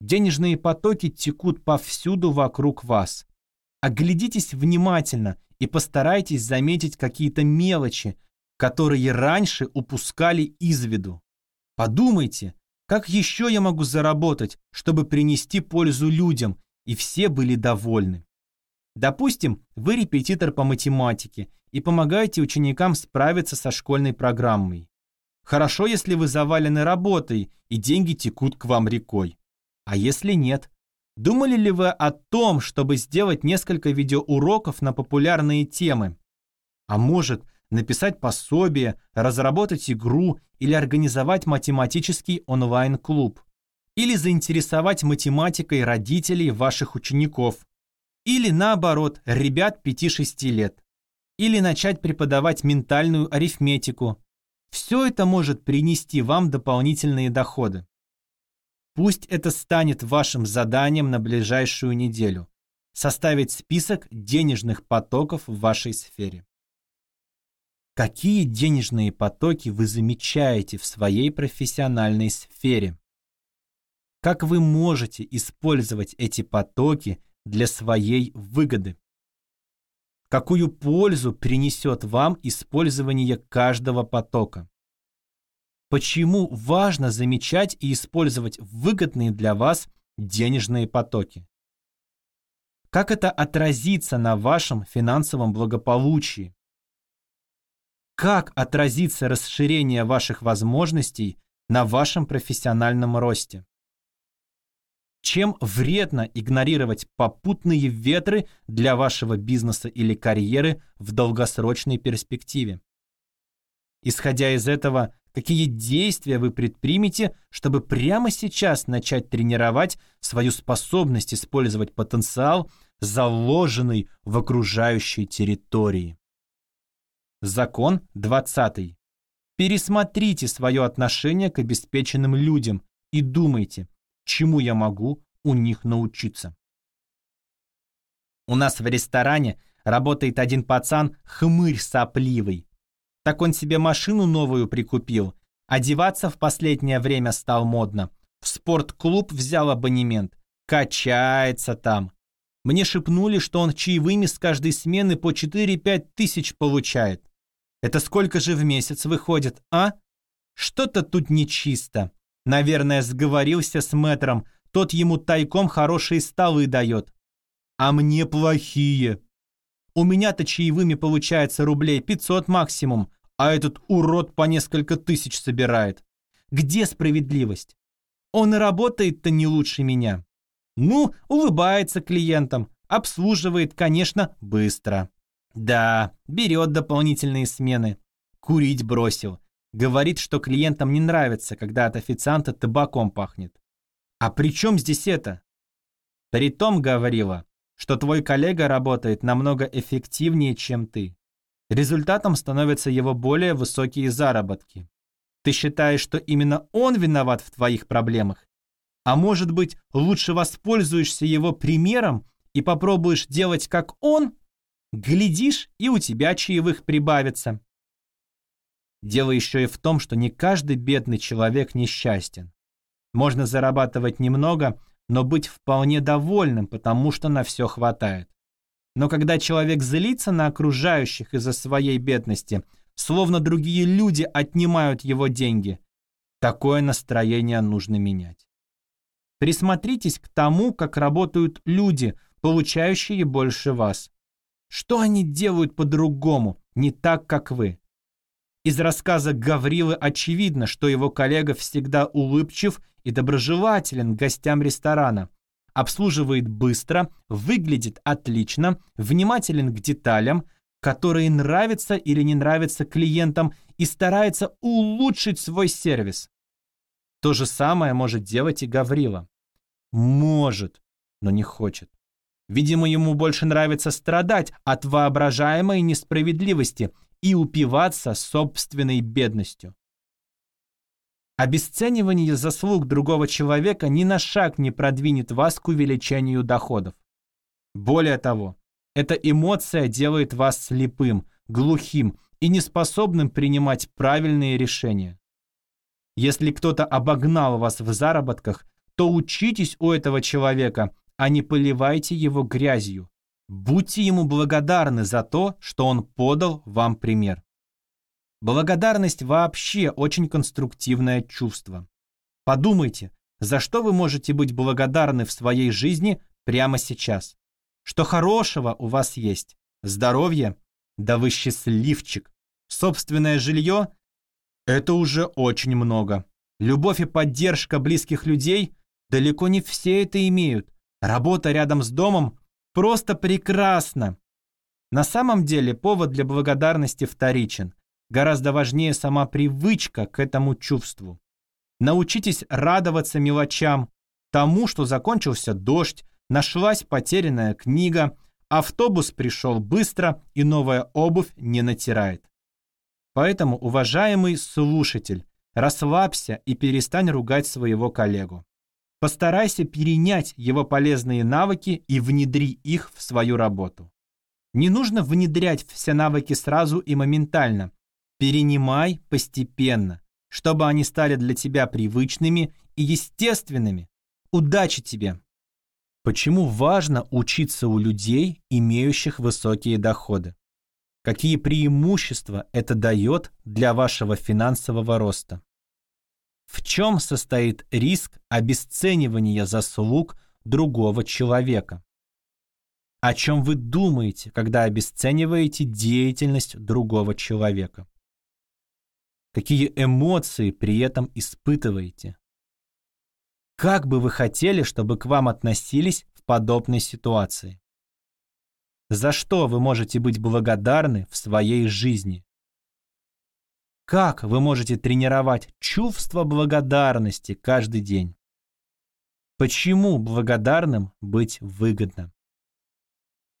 Speaker 1: Денежные потоки текут повсюду вокруг вас. Оглядитесь внимательно и постарайтесь заметить какие-то мелочи, которые раньше упускали из виду. Подумайте, как еще я могу заработать, чтобы принести пользу людям, и все были довольны. Допустим, вы репетитор по математике и помогаете ученикам справиться со школьной программой. Хорошо, если вы завалены работой, и деньги текут к вам рекой. А если нет? Думали ли вы о том, чтобы сделать несколько видеоуроков на популярные темы? А может, написать пособие, разработать игру или организовать математический онлайн-клуб? Или заинтересовать математикой родителей ваших учеников? Или наоборот, ребят 5-6 лет? Или начать преподавать ментальную арифметику? Все это может принести вам дополнительные доходы. Пусть это станет вашим заданием на ближайшую неделю – составить список денежных потоков в вашей сфере. Какие денежные потоки вы замечаете в своей профессиональной сфере? Как вы можете использовать эти потоки для своей выгоды? Какую пользу принесет вам использование каждого потока? Почему важно замечать и использовать выгодные для вас денежные потоки? Как это отразится на вашем финансовом благополучии? Как отразится расширение ваших возможностей на вашем профессиональном росте? Чем вредно игнорировать попутные ветры для вашего бизнеса или карьеры в долгосрочной перспективе? Исходя из этого, Какие действия вы предпримете, чтобы прямо сейчас начать тренировать свою способность использовать потенциал, заложенный в окружающей территории? Закон 20. Пересмотрите свое отношение к обеспеченным людям и думайте, чему я могу у них научиться. У нас в ресторане работает один пацан хмырь сопливый. Так он себе машину новую прикупил. Одеваться в последнее время стал модно. В спортклуб взял абонемент. Качается там. Мне шепнули, что он чаевыми с каждой смены по 4-5 тысяч получает. Это сколько же в месяц выходит, а? Что-то тут нечисто. Наверное, сговорился с мэтром. Тот ему тайком хорошие столы дает. А мне плохие. У меня-то чаевыми получается рублей 500 максимум, а этот урод по несколько тысяч собирает. Где справедливость? Он и работает-то не лучше меня. Ну, улыбается клиентам, обслуживает, конечно, быстро. Да, берет дополнительные смены. Курить бросил. Говорит, что клиентам не нравится, когда от официанта табаком пахнет. А при чем здесь это? Притом говорила, что твой коллега работает намного эффективнее, чем ты. Результатом становятся его более высокие заработки. Ты считаешь, что именно он виноват в твоих проблемах? А может быть, лучше воспользуешься его примером и попробуешь делать как он? Глядишь, и у тебя чаевых прибавится. Дело еще и в том, что не каждый бедный человек несчастен. Можно зарабатывать немного, но быть вполне довольным, потому что на все хватает. Но когда человек злится на окружающих из-за своей бедности, словно другие люди отнимают его деньги, такое настроение нужно менять. Присмотритесь к тому, как работают люди, получающие больше вас. Что они делают по-другому, не так, как вы? Из рассказа Гаврилы очевидно, что его коллега всегда улыбчив и доброжелателен гостям ресторана – обслуживает быстро, выглядит отлично, внимателен к деталям, которые нравятся или не нравятся клиентам и старается улучшить свой сервис. То же самое может делать и Гаврила. Может, но не хочет. Видимо, ему больше нравится страдать от воображаемой несправедливости и упиваться собственной бедностью. Обесценивание заслуг другого человека ни на шаг не продвинет вас к увеличению доходов. Более того, эта эмоция делает вас слепым, глухим и неспособным принимать правильные решения. Если кто-то обогнал вас в заработках, то учитесь у этого человека, а не поливайте его грязью. Будьте ему благодарны за то, что он подал вам пример. Благодарность вообще очень конструктивное чувство. Подумайте, за что вы можете быть благодарны в своей жизни прямо сейчас. Что хорошего у вас есть? Здоровье? Да вы счастливчик. Собственное жилье? Это уже очень много. Любовь и поддержка близких людей? Далеко не все это имеют. Работа рядом с домом просто прекрасно. На самом деле повод для благодарности вторичен. Гораздо важнее сама привычка к этому чувству. Научитесь радоваться мелочам, тому, что закончился дождь, нашлась потерянная книга, автобус пришел быстро и новая обувь не натирает. Поэтому, уважаемый слушатель, расслабься и перестань ругать своего коллегу. Постарайся перенять его полезные навыки и внедри их в свою работу. Не нужно внедрять все навыки сразу и моментально. Перенимай постепенно, чтобы они стали для тебя привычными и естественными. Удачи тебе! Почему важно учиться у людей, имеющих высокие доходы? Какие преимущества это дает для вашего финансового роста? В чем состоит риск обесценивания заслуг другого человека? О чем вы думаете, когда обесцениваете деятельность другого человека? Какие эмоции при этом испытываете? Как бы вы хотели, чтобы к вам относились в подобной ситуации? За что вы можете быть благодарны в своей жизни? Как вы можете тренировать чувство благодарности каждый день? Почему благодарным быть выгодно?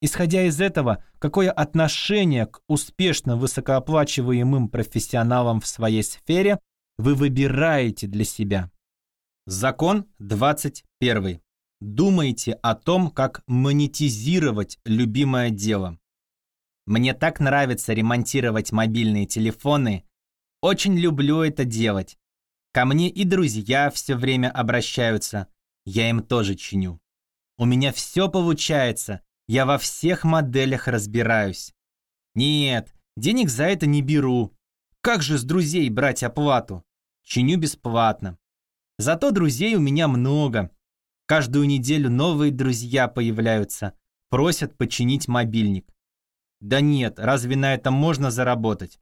Speaker 1: Исходя из этого, какое отношение к успешно высокооплачиваемым профессионалам в своей сфере вы выбираете для себя? Закон 21. Думайте о том, как монетизировать любимое дело. Мне так нравится ремонтировать мобильные телефоны очень люблю это делать. Ко мне и друзья все время обращаются. Я им тоже чиню. У меня все получается. Я во всех моделях разбираюсь. Нет, денег за это не беру. Как же с друзей брать оплату? Чиню бесплатно. Зато друзей у меня много. Каждую неделю новые друзья появляются. Просят починить мобильник. Да нет, разве на этом можно заработать?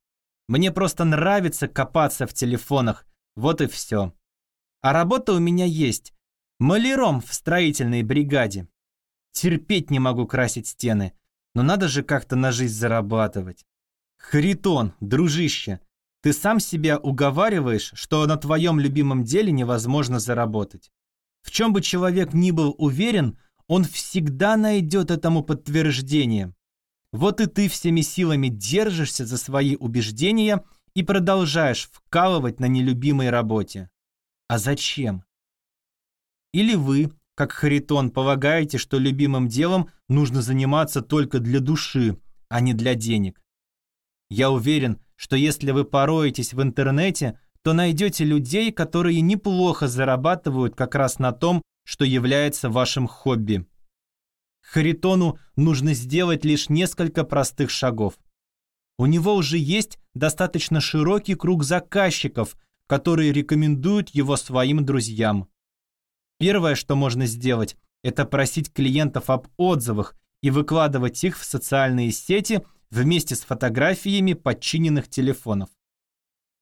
Speaker 1: Мне просто нравится копаться в телефонах, вот и все. А работа у меня есть. Маляром в строительной бригаде. Терпеть не могу красить стены, но надо же как-то на жизнь зарабатывать. Харитон, дружище, ты сам себя уговариваешь, что на твоем любимом деле невозможно заработать. В чем бы человек ни был уверен, он всегда найдет этому подтверждение. Вот и ты всеми силами держишься за свои убеждения и продолжаешь вкалывать на нелюбимой работе. А зачем? Или вы, как Харитон, полагаете, что любимым делом нужно заниматься только для души, а не для денег? Я уверен, что если вы пороетесь в интернете, то найдете людей, которые неплохо зарабатывают как раз на том, что является вашим хобби. Харитону нужно сделать лишь несколько простых шагов. У него уже есть достаточно широкий круг заказчиков, которые рекомендуют его своим друзьям. Первое, что можно сделать, это просить клиентов об отзывах и выкладывать их в социальные сети вместе с фотографиями подчиненных телефонов.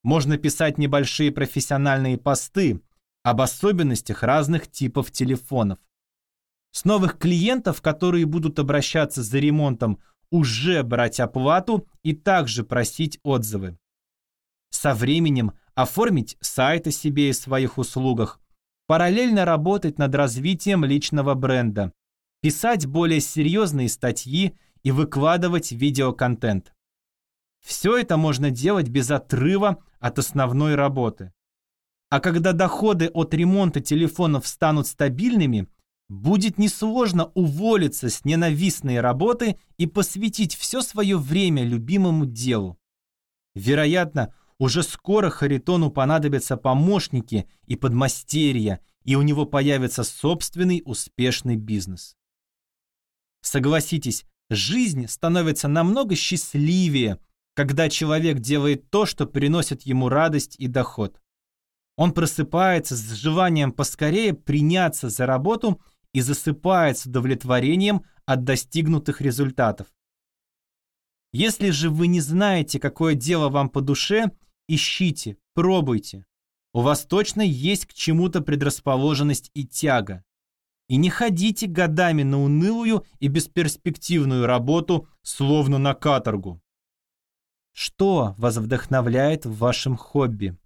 Speaker 1: Можно писать небольшие профессиональные посты об особенностях разных типов телефонов. С новых клиентов, которые будут обращаться за ремонтом, уже брать оплату и также просить отзывы. Со временем оформить сайт о себе и своих услугах, параллельно работать над развитием личного бренда, писать более серьезные статьи и выкладывать видеоконтент. Все это можно делать без отрыва от основной работы. А когда доходы от ремонта телефонов станут стабильными, будет несложно уволиться с ненавистной работы и посвятить все свое время любимому делу. Вероятно, уже скоро Харитону понадобятся помощники и подмастерья, и у него появится собственный успешный бизнес. Согласитесь, жизнь становится намного счастливее, когда человек делает то, что приносит ему радость и доход. Он просыпается с желанием поскорее приняться за работу и засыпает с удовлетворением от достигнутых результатов. Если же вы не знаете, какое дело вам по душе, ищите, пробуйте. У вас точно есть к чему-то предрасположенность и тяга. И не ходите годами на унылую и бесперспективную работу, словно на каторгу. Что вас вдохновляет в вашем хобби?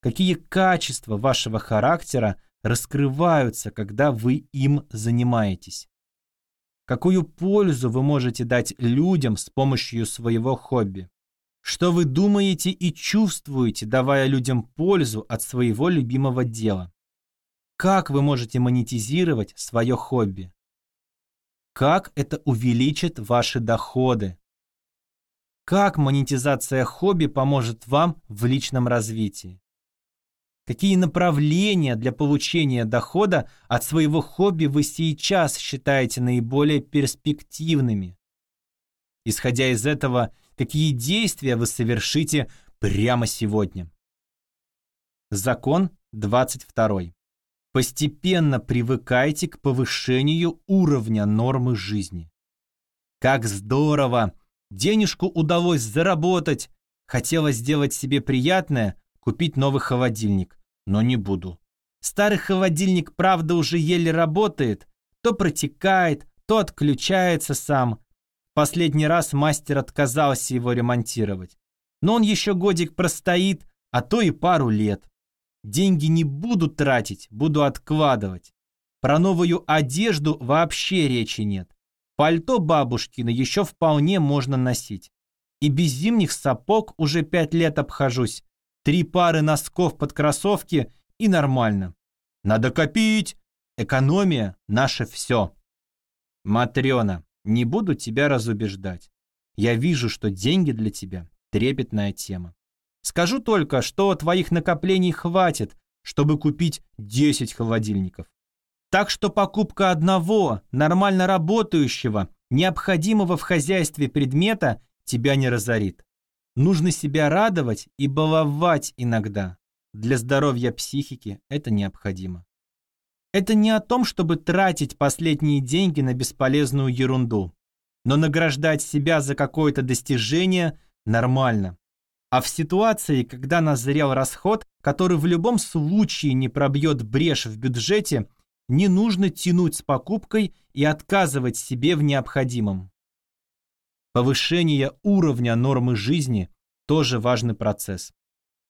Speaker 1: Какие качества вашего характера раскрываются, когда вы им занимаетесь? Какую пользу вы можете дать людям с помощью своего хобби? Что вы думаете и чувствуете, давая людям пользу от своего любимого дела? Как вы можете монетизировать свое хобби? Как это увеличит ваши доходы? Как монетизация хобби поможет вам в личном развитии? Какие направления для получения дохода от своего хобби вы сейчас считаете наиболее перспективными? Исходя из этого, какие действия вы совершите прямо сегодня? Закон 22. Постепенно привыкайте к повышению уровня нормы жизни. Как здорово! Денежку удалось заработать. Хотелось сделать себе приятное, купить новый холодильник, но не буду. Старый холодильник, правда, уже еле работает, то протекает, то отключается сам. Последний раз мастер отказался его ремонтировать. Но он еще годик простоит, а то и пару лет. Деньги не буду тратить, буду откладывать. Про новую одежду вообще речи нет. Пальто бабушкина еще вполне можно носить. И без зимних сапог уже пять лет обхожусь. Три пары носков под кроссовки и нормально. Надо копить. Экономия – наше все. Матрена, не буду тебя разубеждать. Я вижу, что деньги для тебя – трепетная тема. Скажу только, что твоих накоплений хватит, чтобы купить 10 холодильников. Так что покупка одного, нормально работающего, необходимого в хозяйстве предмета тебя не разорит. Нужно себя радовать и баловать иногда. Для здоровья психики это необходимо. Это не о том, чтобы тратить последние деньги на бесполезную ерунду. Но награждать себя за какое-то достижение нормально. А в ситуации, когда назрел расход, который в любом случае не пробьет брешь в бюджете, не нужно тянуть с покупкой и отказывать себе в необходимом. Повышение уровня нормы жизни – тоже важный процесс.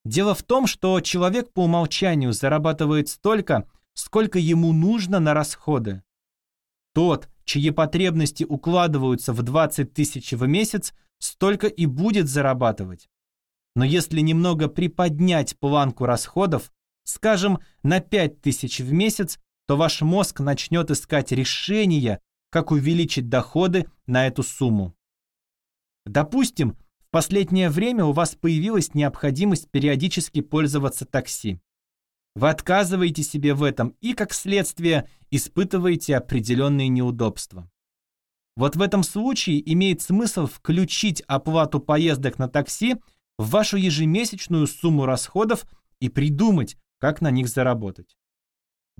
Speaker 1: Дело в том, что человек по умолчанию зарабатывает столько, сколько ему нужно на расходы. Тот, чьи потребности укладываются в 20 тысяч в месяц, столько и будет зарабатывать. Но если немного приподнять планку расходов, скажем, на 5 тысяч в месяц, то ваш мозг начнет искать решения, как увеличить доходы на эту сумму. Допустим, в последнее время у вас появилась необходимость периодически пользоваться такси. Вы отказываете себе в этом и, как следствие, испытываете определенные неудобства. Вот в этом случае имеет смысл включить оплату поездок на такси в вашу ежемесячную сумму расходов и придумать, как на них заработать.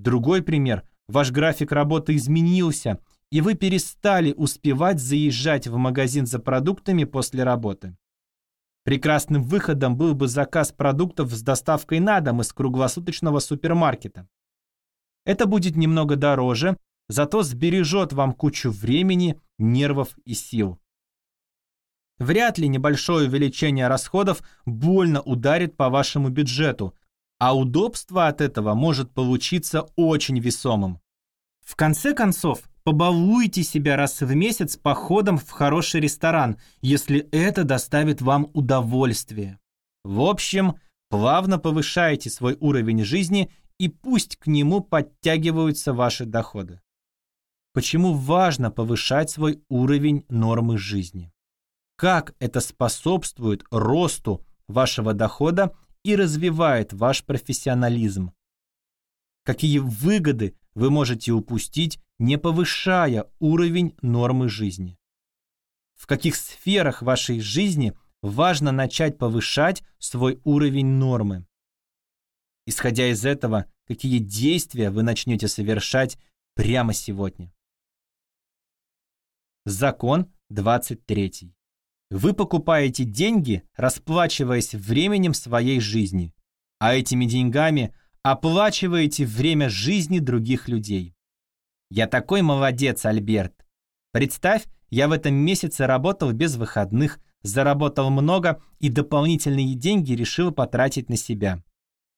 Speaker 1: Другой пример. Ваш график работы изменился, и вы перестали успевать заезжать в магазин за продуктами после работы. Прекрасным выходом был бы заказ продуктов с доставкой на дом из круглосуточного супермаркета. Это будет немного дороже, зато сбережет вам кучу времени, нервов и сил. Вряд ли небольшое увеличение расходов больно ударит по вашему бюджету, а удобство от этого может получиться очень весомым. В конце концов, побалуйте себя раз в месяц походом в хороший ресторан, если это доставит вам удовольствие. В общем, плавно повышайте свой уровень жизни и пусть к нему подтягиваются ваши доходы. Почему важно повышать свой уровень нормы жизни? Как это способствует росту вашего дохода и развивает ваш профессионализм? Какие выгоды вы можете упустить, не повышая уровень нормы жизни? В каких сферах вашей жизни важно начать повышать свой уровень нормы? Исходя из этого, какие действия вы начнете совершать прямо сегодня? Закон 23. Вы покупаете деньги, расплачиваясь временем своей жизни, а этими деньгами оплачиваете время жизни других людей. Я такой молодец, Альберт. Представь, я в этом месяце работал без выходных, заработал много и дополнительные деньги решил потратить на себя.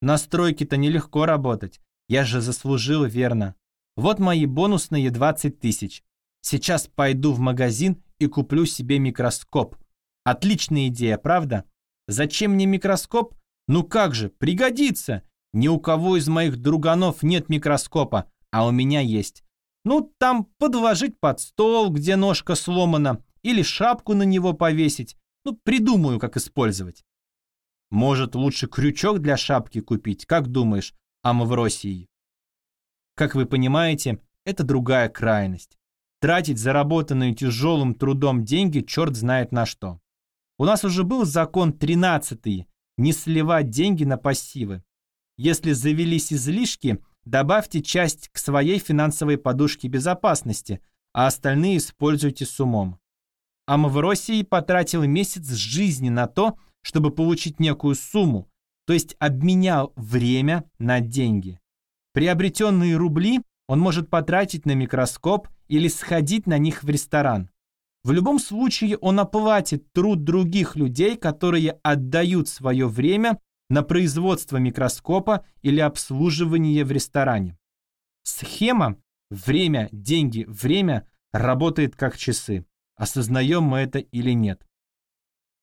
Speaker 1: На стройке-то нелегко работать, я же заслужил верно. Вот мои бонусные 20 тысяч. Сейчас пойду в магазин и куплю себе микроскоп. Отличная идея, правда? Зачем мне микроскоп? Ну как же, пригодится. Ни у кого из моих друганов нет микроскопа, а у меня есть. Ну, там подложить под стол, где ножка сломана, или шапку на него повесить. Ну, придумаю, как использовать. Может, лучше крючок для шапки купить, как думаешь, Амавросии? Как вы понимаете, это другая крайность тратить заработанные тяжелым трудом деньги черт знает на что. У нас уже был закон 13 не сливать деньги на пассивы. Если завелись излишки, добавьте часть к своей финансовой подушке безопасности, а остальные используйте с умом. А Мавросий потратил месяц жизни на то, чтобы получить некую сумму, то есть обменял время на деньги. Приобретенные рубли он может потратить на микроскоп или сходить на них в ресторан. В любом случае он оплатит труд других людей, которые отдают свое время на производство микроскопа или обслуживание в ресторане. Схема «время, деньги, время» работает как часы. Осознаем мы это или нет.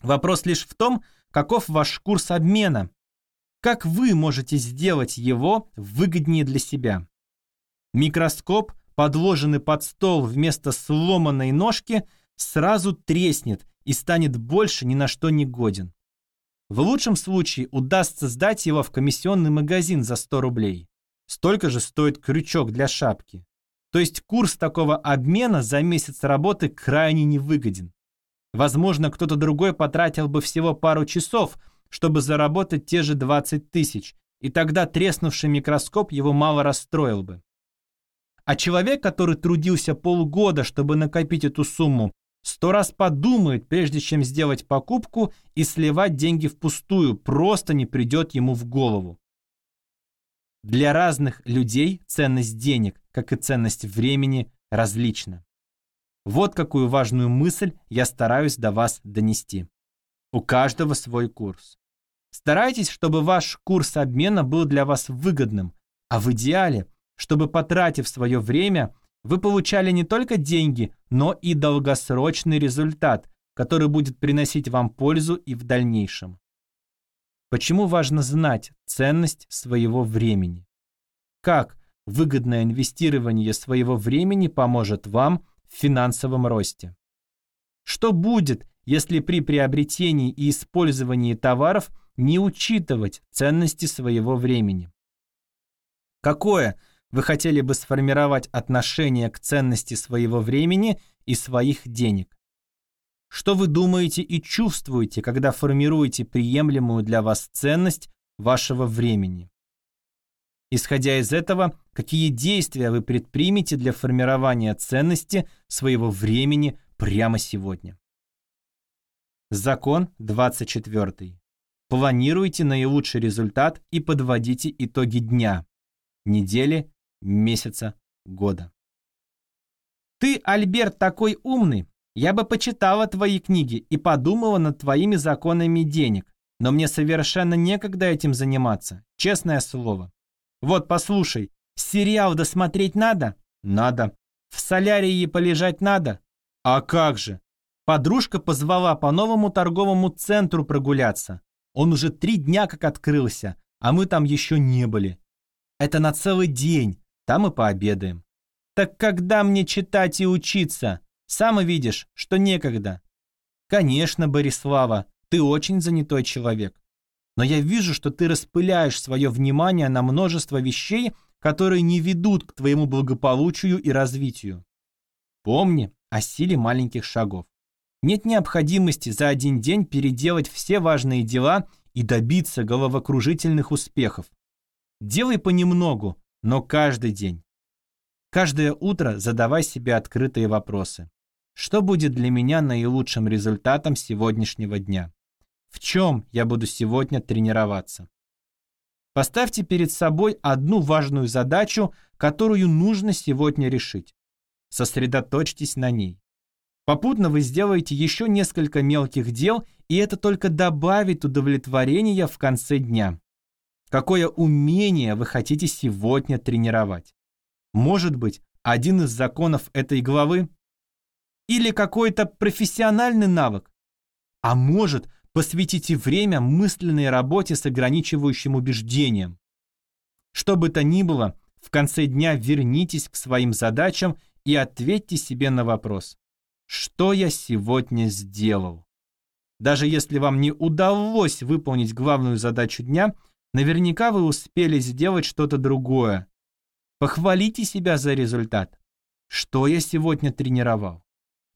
Speaker 1: Вопрос лишь в том, каков ваш курс обмена. Как вы можете сделать его выгоднее для себя? Микроскоп подложенный под стол вместо сломанной ножки, сразу треснет и станет больше ни на что не годен. В лучшем случае удастся сдать его в комиссионный магазин за 100 рублей. Столько же стоит крючок для шапки. То есть курс такого обмена за месяц работы крайне невыгоден. Возможно, кто-то другой потратил бы всего пару часов, чтобы заработать те же 20 тысяч, и тогда треснувший микроскоп его мало расстроил бы. А человек, который трудился полгода, чтобы накопить эту сумму, сто раз подумает, прежде чем сделать покупку и сливать деньги впустую, просто не придет ему в голову. Для разных людей ценность денег, как и ценность времени, различна. Вот какую важную мысль я стараюсь до вас донести. У каждого свой курс. Старайтесь, чтобы ваш курс обмена был для вас выгодным, а в идеале – чтобы, потратив свое время, вы получали не только деньги, но и долгосрочный результат, который будет приносить вам пользу и в дальнейшем. Почему важно знать ценность своего времени? Как выгодное инвестирование своего времени поможет вам в финансовом росте? Что будет, если при приобретении и использовании товаров не учитывать ценности своего времени? Какое вы хотели бы сформировать отношение к ценности своего времени и своих денег. Что вы думаете и чувствуете, когда формируете приемлемую для вас ценность вашего времени? Исходя из этого, какие действия вы предпримете для формирования ценности своего времени прямо сегодня? Закон 24. Планируйте наилучший результат и подводите итоги дня, недели месяца, года. Ты, Альберт, такой умный. Я бы почитала твои книги и подумала над твоими законами денег. но мне совершенно некогда этим заниматься, честное слово. Вот, послушай, сериал досмотреть надо? Надо. В солярии полежать надо? А как же? Подружка позвала по новому торговому центру прогуляться. Он уже три дня как открылся, а мы там еще не были. Это на целый день, там и пообедаем. Так когда мне читать и учиться? Сам видишь, что некогда. Конечно, Борислава, ты очень занятой человек. Но я вижу, что ты распыляешь свое внимание на множество вещей, которые не ведут к твоему благополучию и развитию. Помни о силе маленьких шагов. Нет необходимости за один день переделать все важные дела и добиться головокружительных успехов. Делай понемногу, но каждый день. Каждое утро задавай себе открытые вопросы. Что будет для меня наилучшим результатом сегодняшнего дня? В чем я буду сегодня тренироваться? Поставьте перед собой одну важную задачу, которую нужно сегодня решить. Сосредоточьтесь на ней. Попутно вы сделаете еще несколько мелких дел, и это только добавит удовлетворения в конце дня. Какое умение вы хотите сегодня тренировать? Может быть, один из законов этой главы? Или какой-то профессиональный навык? А может, посвятите время мысленной работе с ограничивающим убеждением? Что бы то ни было, в конце дня вернитесь к своим задачам и ответьте себе на вопрос что я сегодня сделал. Даже если вам не удалось выполнить главную задачу дня, наверняка вы успели сделать что-то другое. Похвалите себя за результат. Что я сегодня тренировал?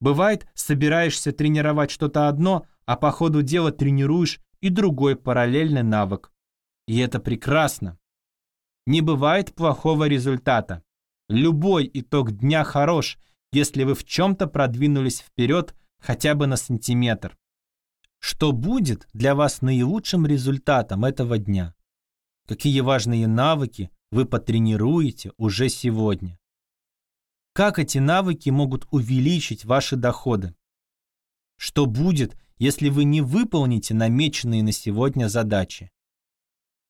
Speaker 1: Бывает, собираешься тренировать что-то одно, а по ходу дела тренируешь и другой параллельный навык. И это прекрасно. Не бывает плохого результата. Любой итог дня хорош – если вы в чем-то продвинулись вперед хотя бы на сантиметр. Что будет для вас наилучшим результатом этого дня? Какие важные навыки вы потренируете уже сегодня? Как эти навыки могут увеличить ваши доходы? Что будет, если вы не выполните намеченные на сегодня задачи?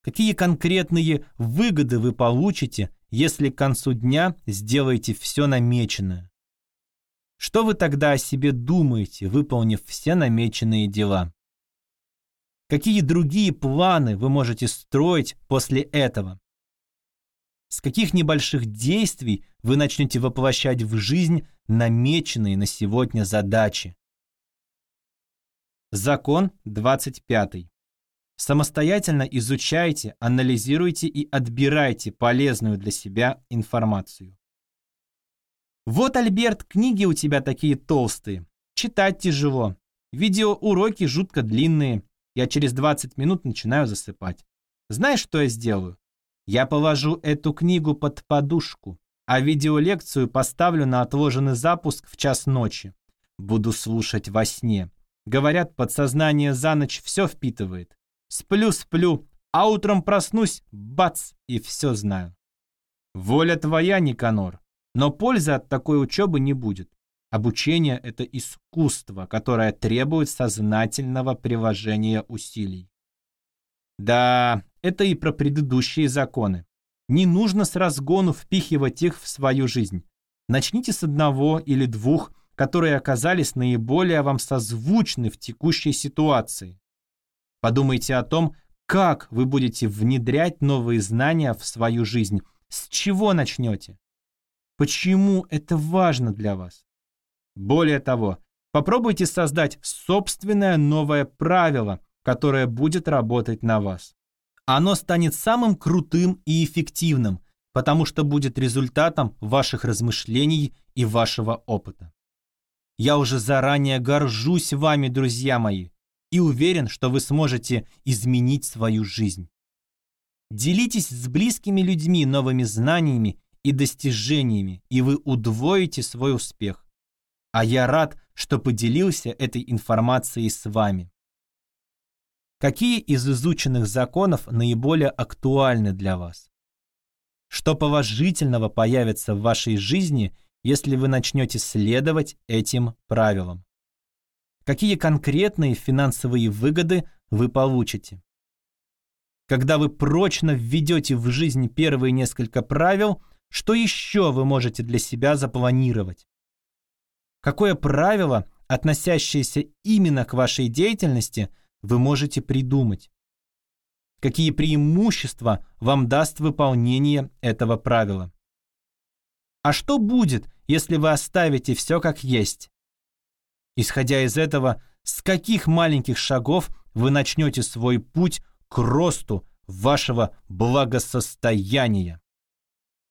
Speaker 1: Какие конкретные выгоды вы получите, если к концу дня сделаете все намеченное? Что вы тогда о себе думаете, выполнив все намеченные дела? Какие другие планы вы можете строить после этого? С каких небольших действий вы начнете воплощать в жизнь намеченные на сегодня задачи? Закон 25. Самостоятельно изучайте, анализируйте и отбирайте полезную для себя информацию. Вот, Альберт, книги у тебя такие толстые. Читать тяжело. Видеоуроки жутко длинные. Я через 20 минут начинаю засыпать. Знаешь, что я сделаю? Я положу эту книгу под подушку, а видеолекцию поставлю на отложенный запуск в час ночи. Буду слушать во сне. Говорят, подсознание за ночь все впитывает. Сплю-сплю, а утром проснусь, бац, и все знаю. Воля твоя, Никанор. Но пользы от такой учебы не будет. Обучение – это искусство, которое требует сознательного приложения усилий. Да, это и про предыдущие законы. Не нужно с разгону впихивать их в свою жизнь. Начните с одного или двух, которые оказались наиболее вам созвучны в текущей ситуации. Подумайте о том, как вы будете внедрять новые знания в свою жизнь, с чего начнете. Почему это важно для вас? Более того, попробуйте создать собственное новое правило, которое будет работать на вас. Оно станет самым крутым и эффективным, потому что будет результатом ваших размышлений и вашего опыта. Я уже заранее горжусь вами, друзья мои, и уверен, что вы сможете изменить свою жизнь. Делитесь с близкими людьми новыми знаниями и достижениями, и вы удвоите свой успех. А я рад, что поделился этой информацией с вами. Какие из изученных законов наиболее актуальны для вас? Что положительного появится в вашей жизни, если вы начнете следовать этим правилам? Какие конкретные финансовые выгоды вы получите. Когда вы прочно введете в жизнь первые несколько правил, что еще вы можете для себя запланировать? Какое правило, относящееся именно к вашей деятельности, вы можете придумать? Какие преимущества вам даст выполнение этого правила? А что будет, если вы оставите все как есть? Исходя из этого, с каких маленьких шагов вы начнете свой путь к росту вашего благосостояния?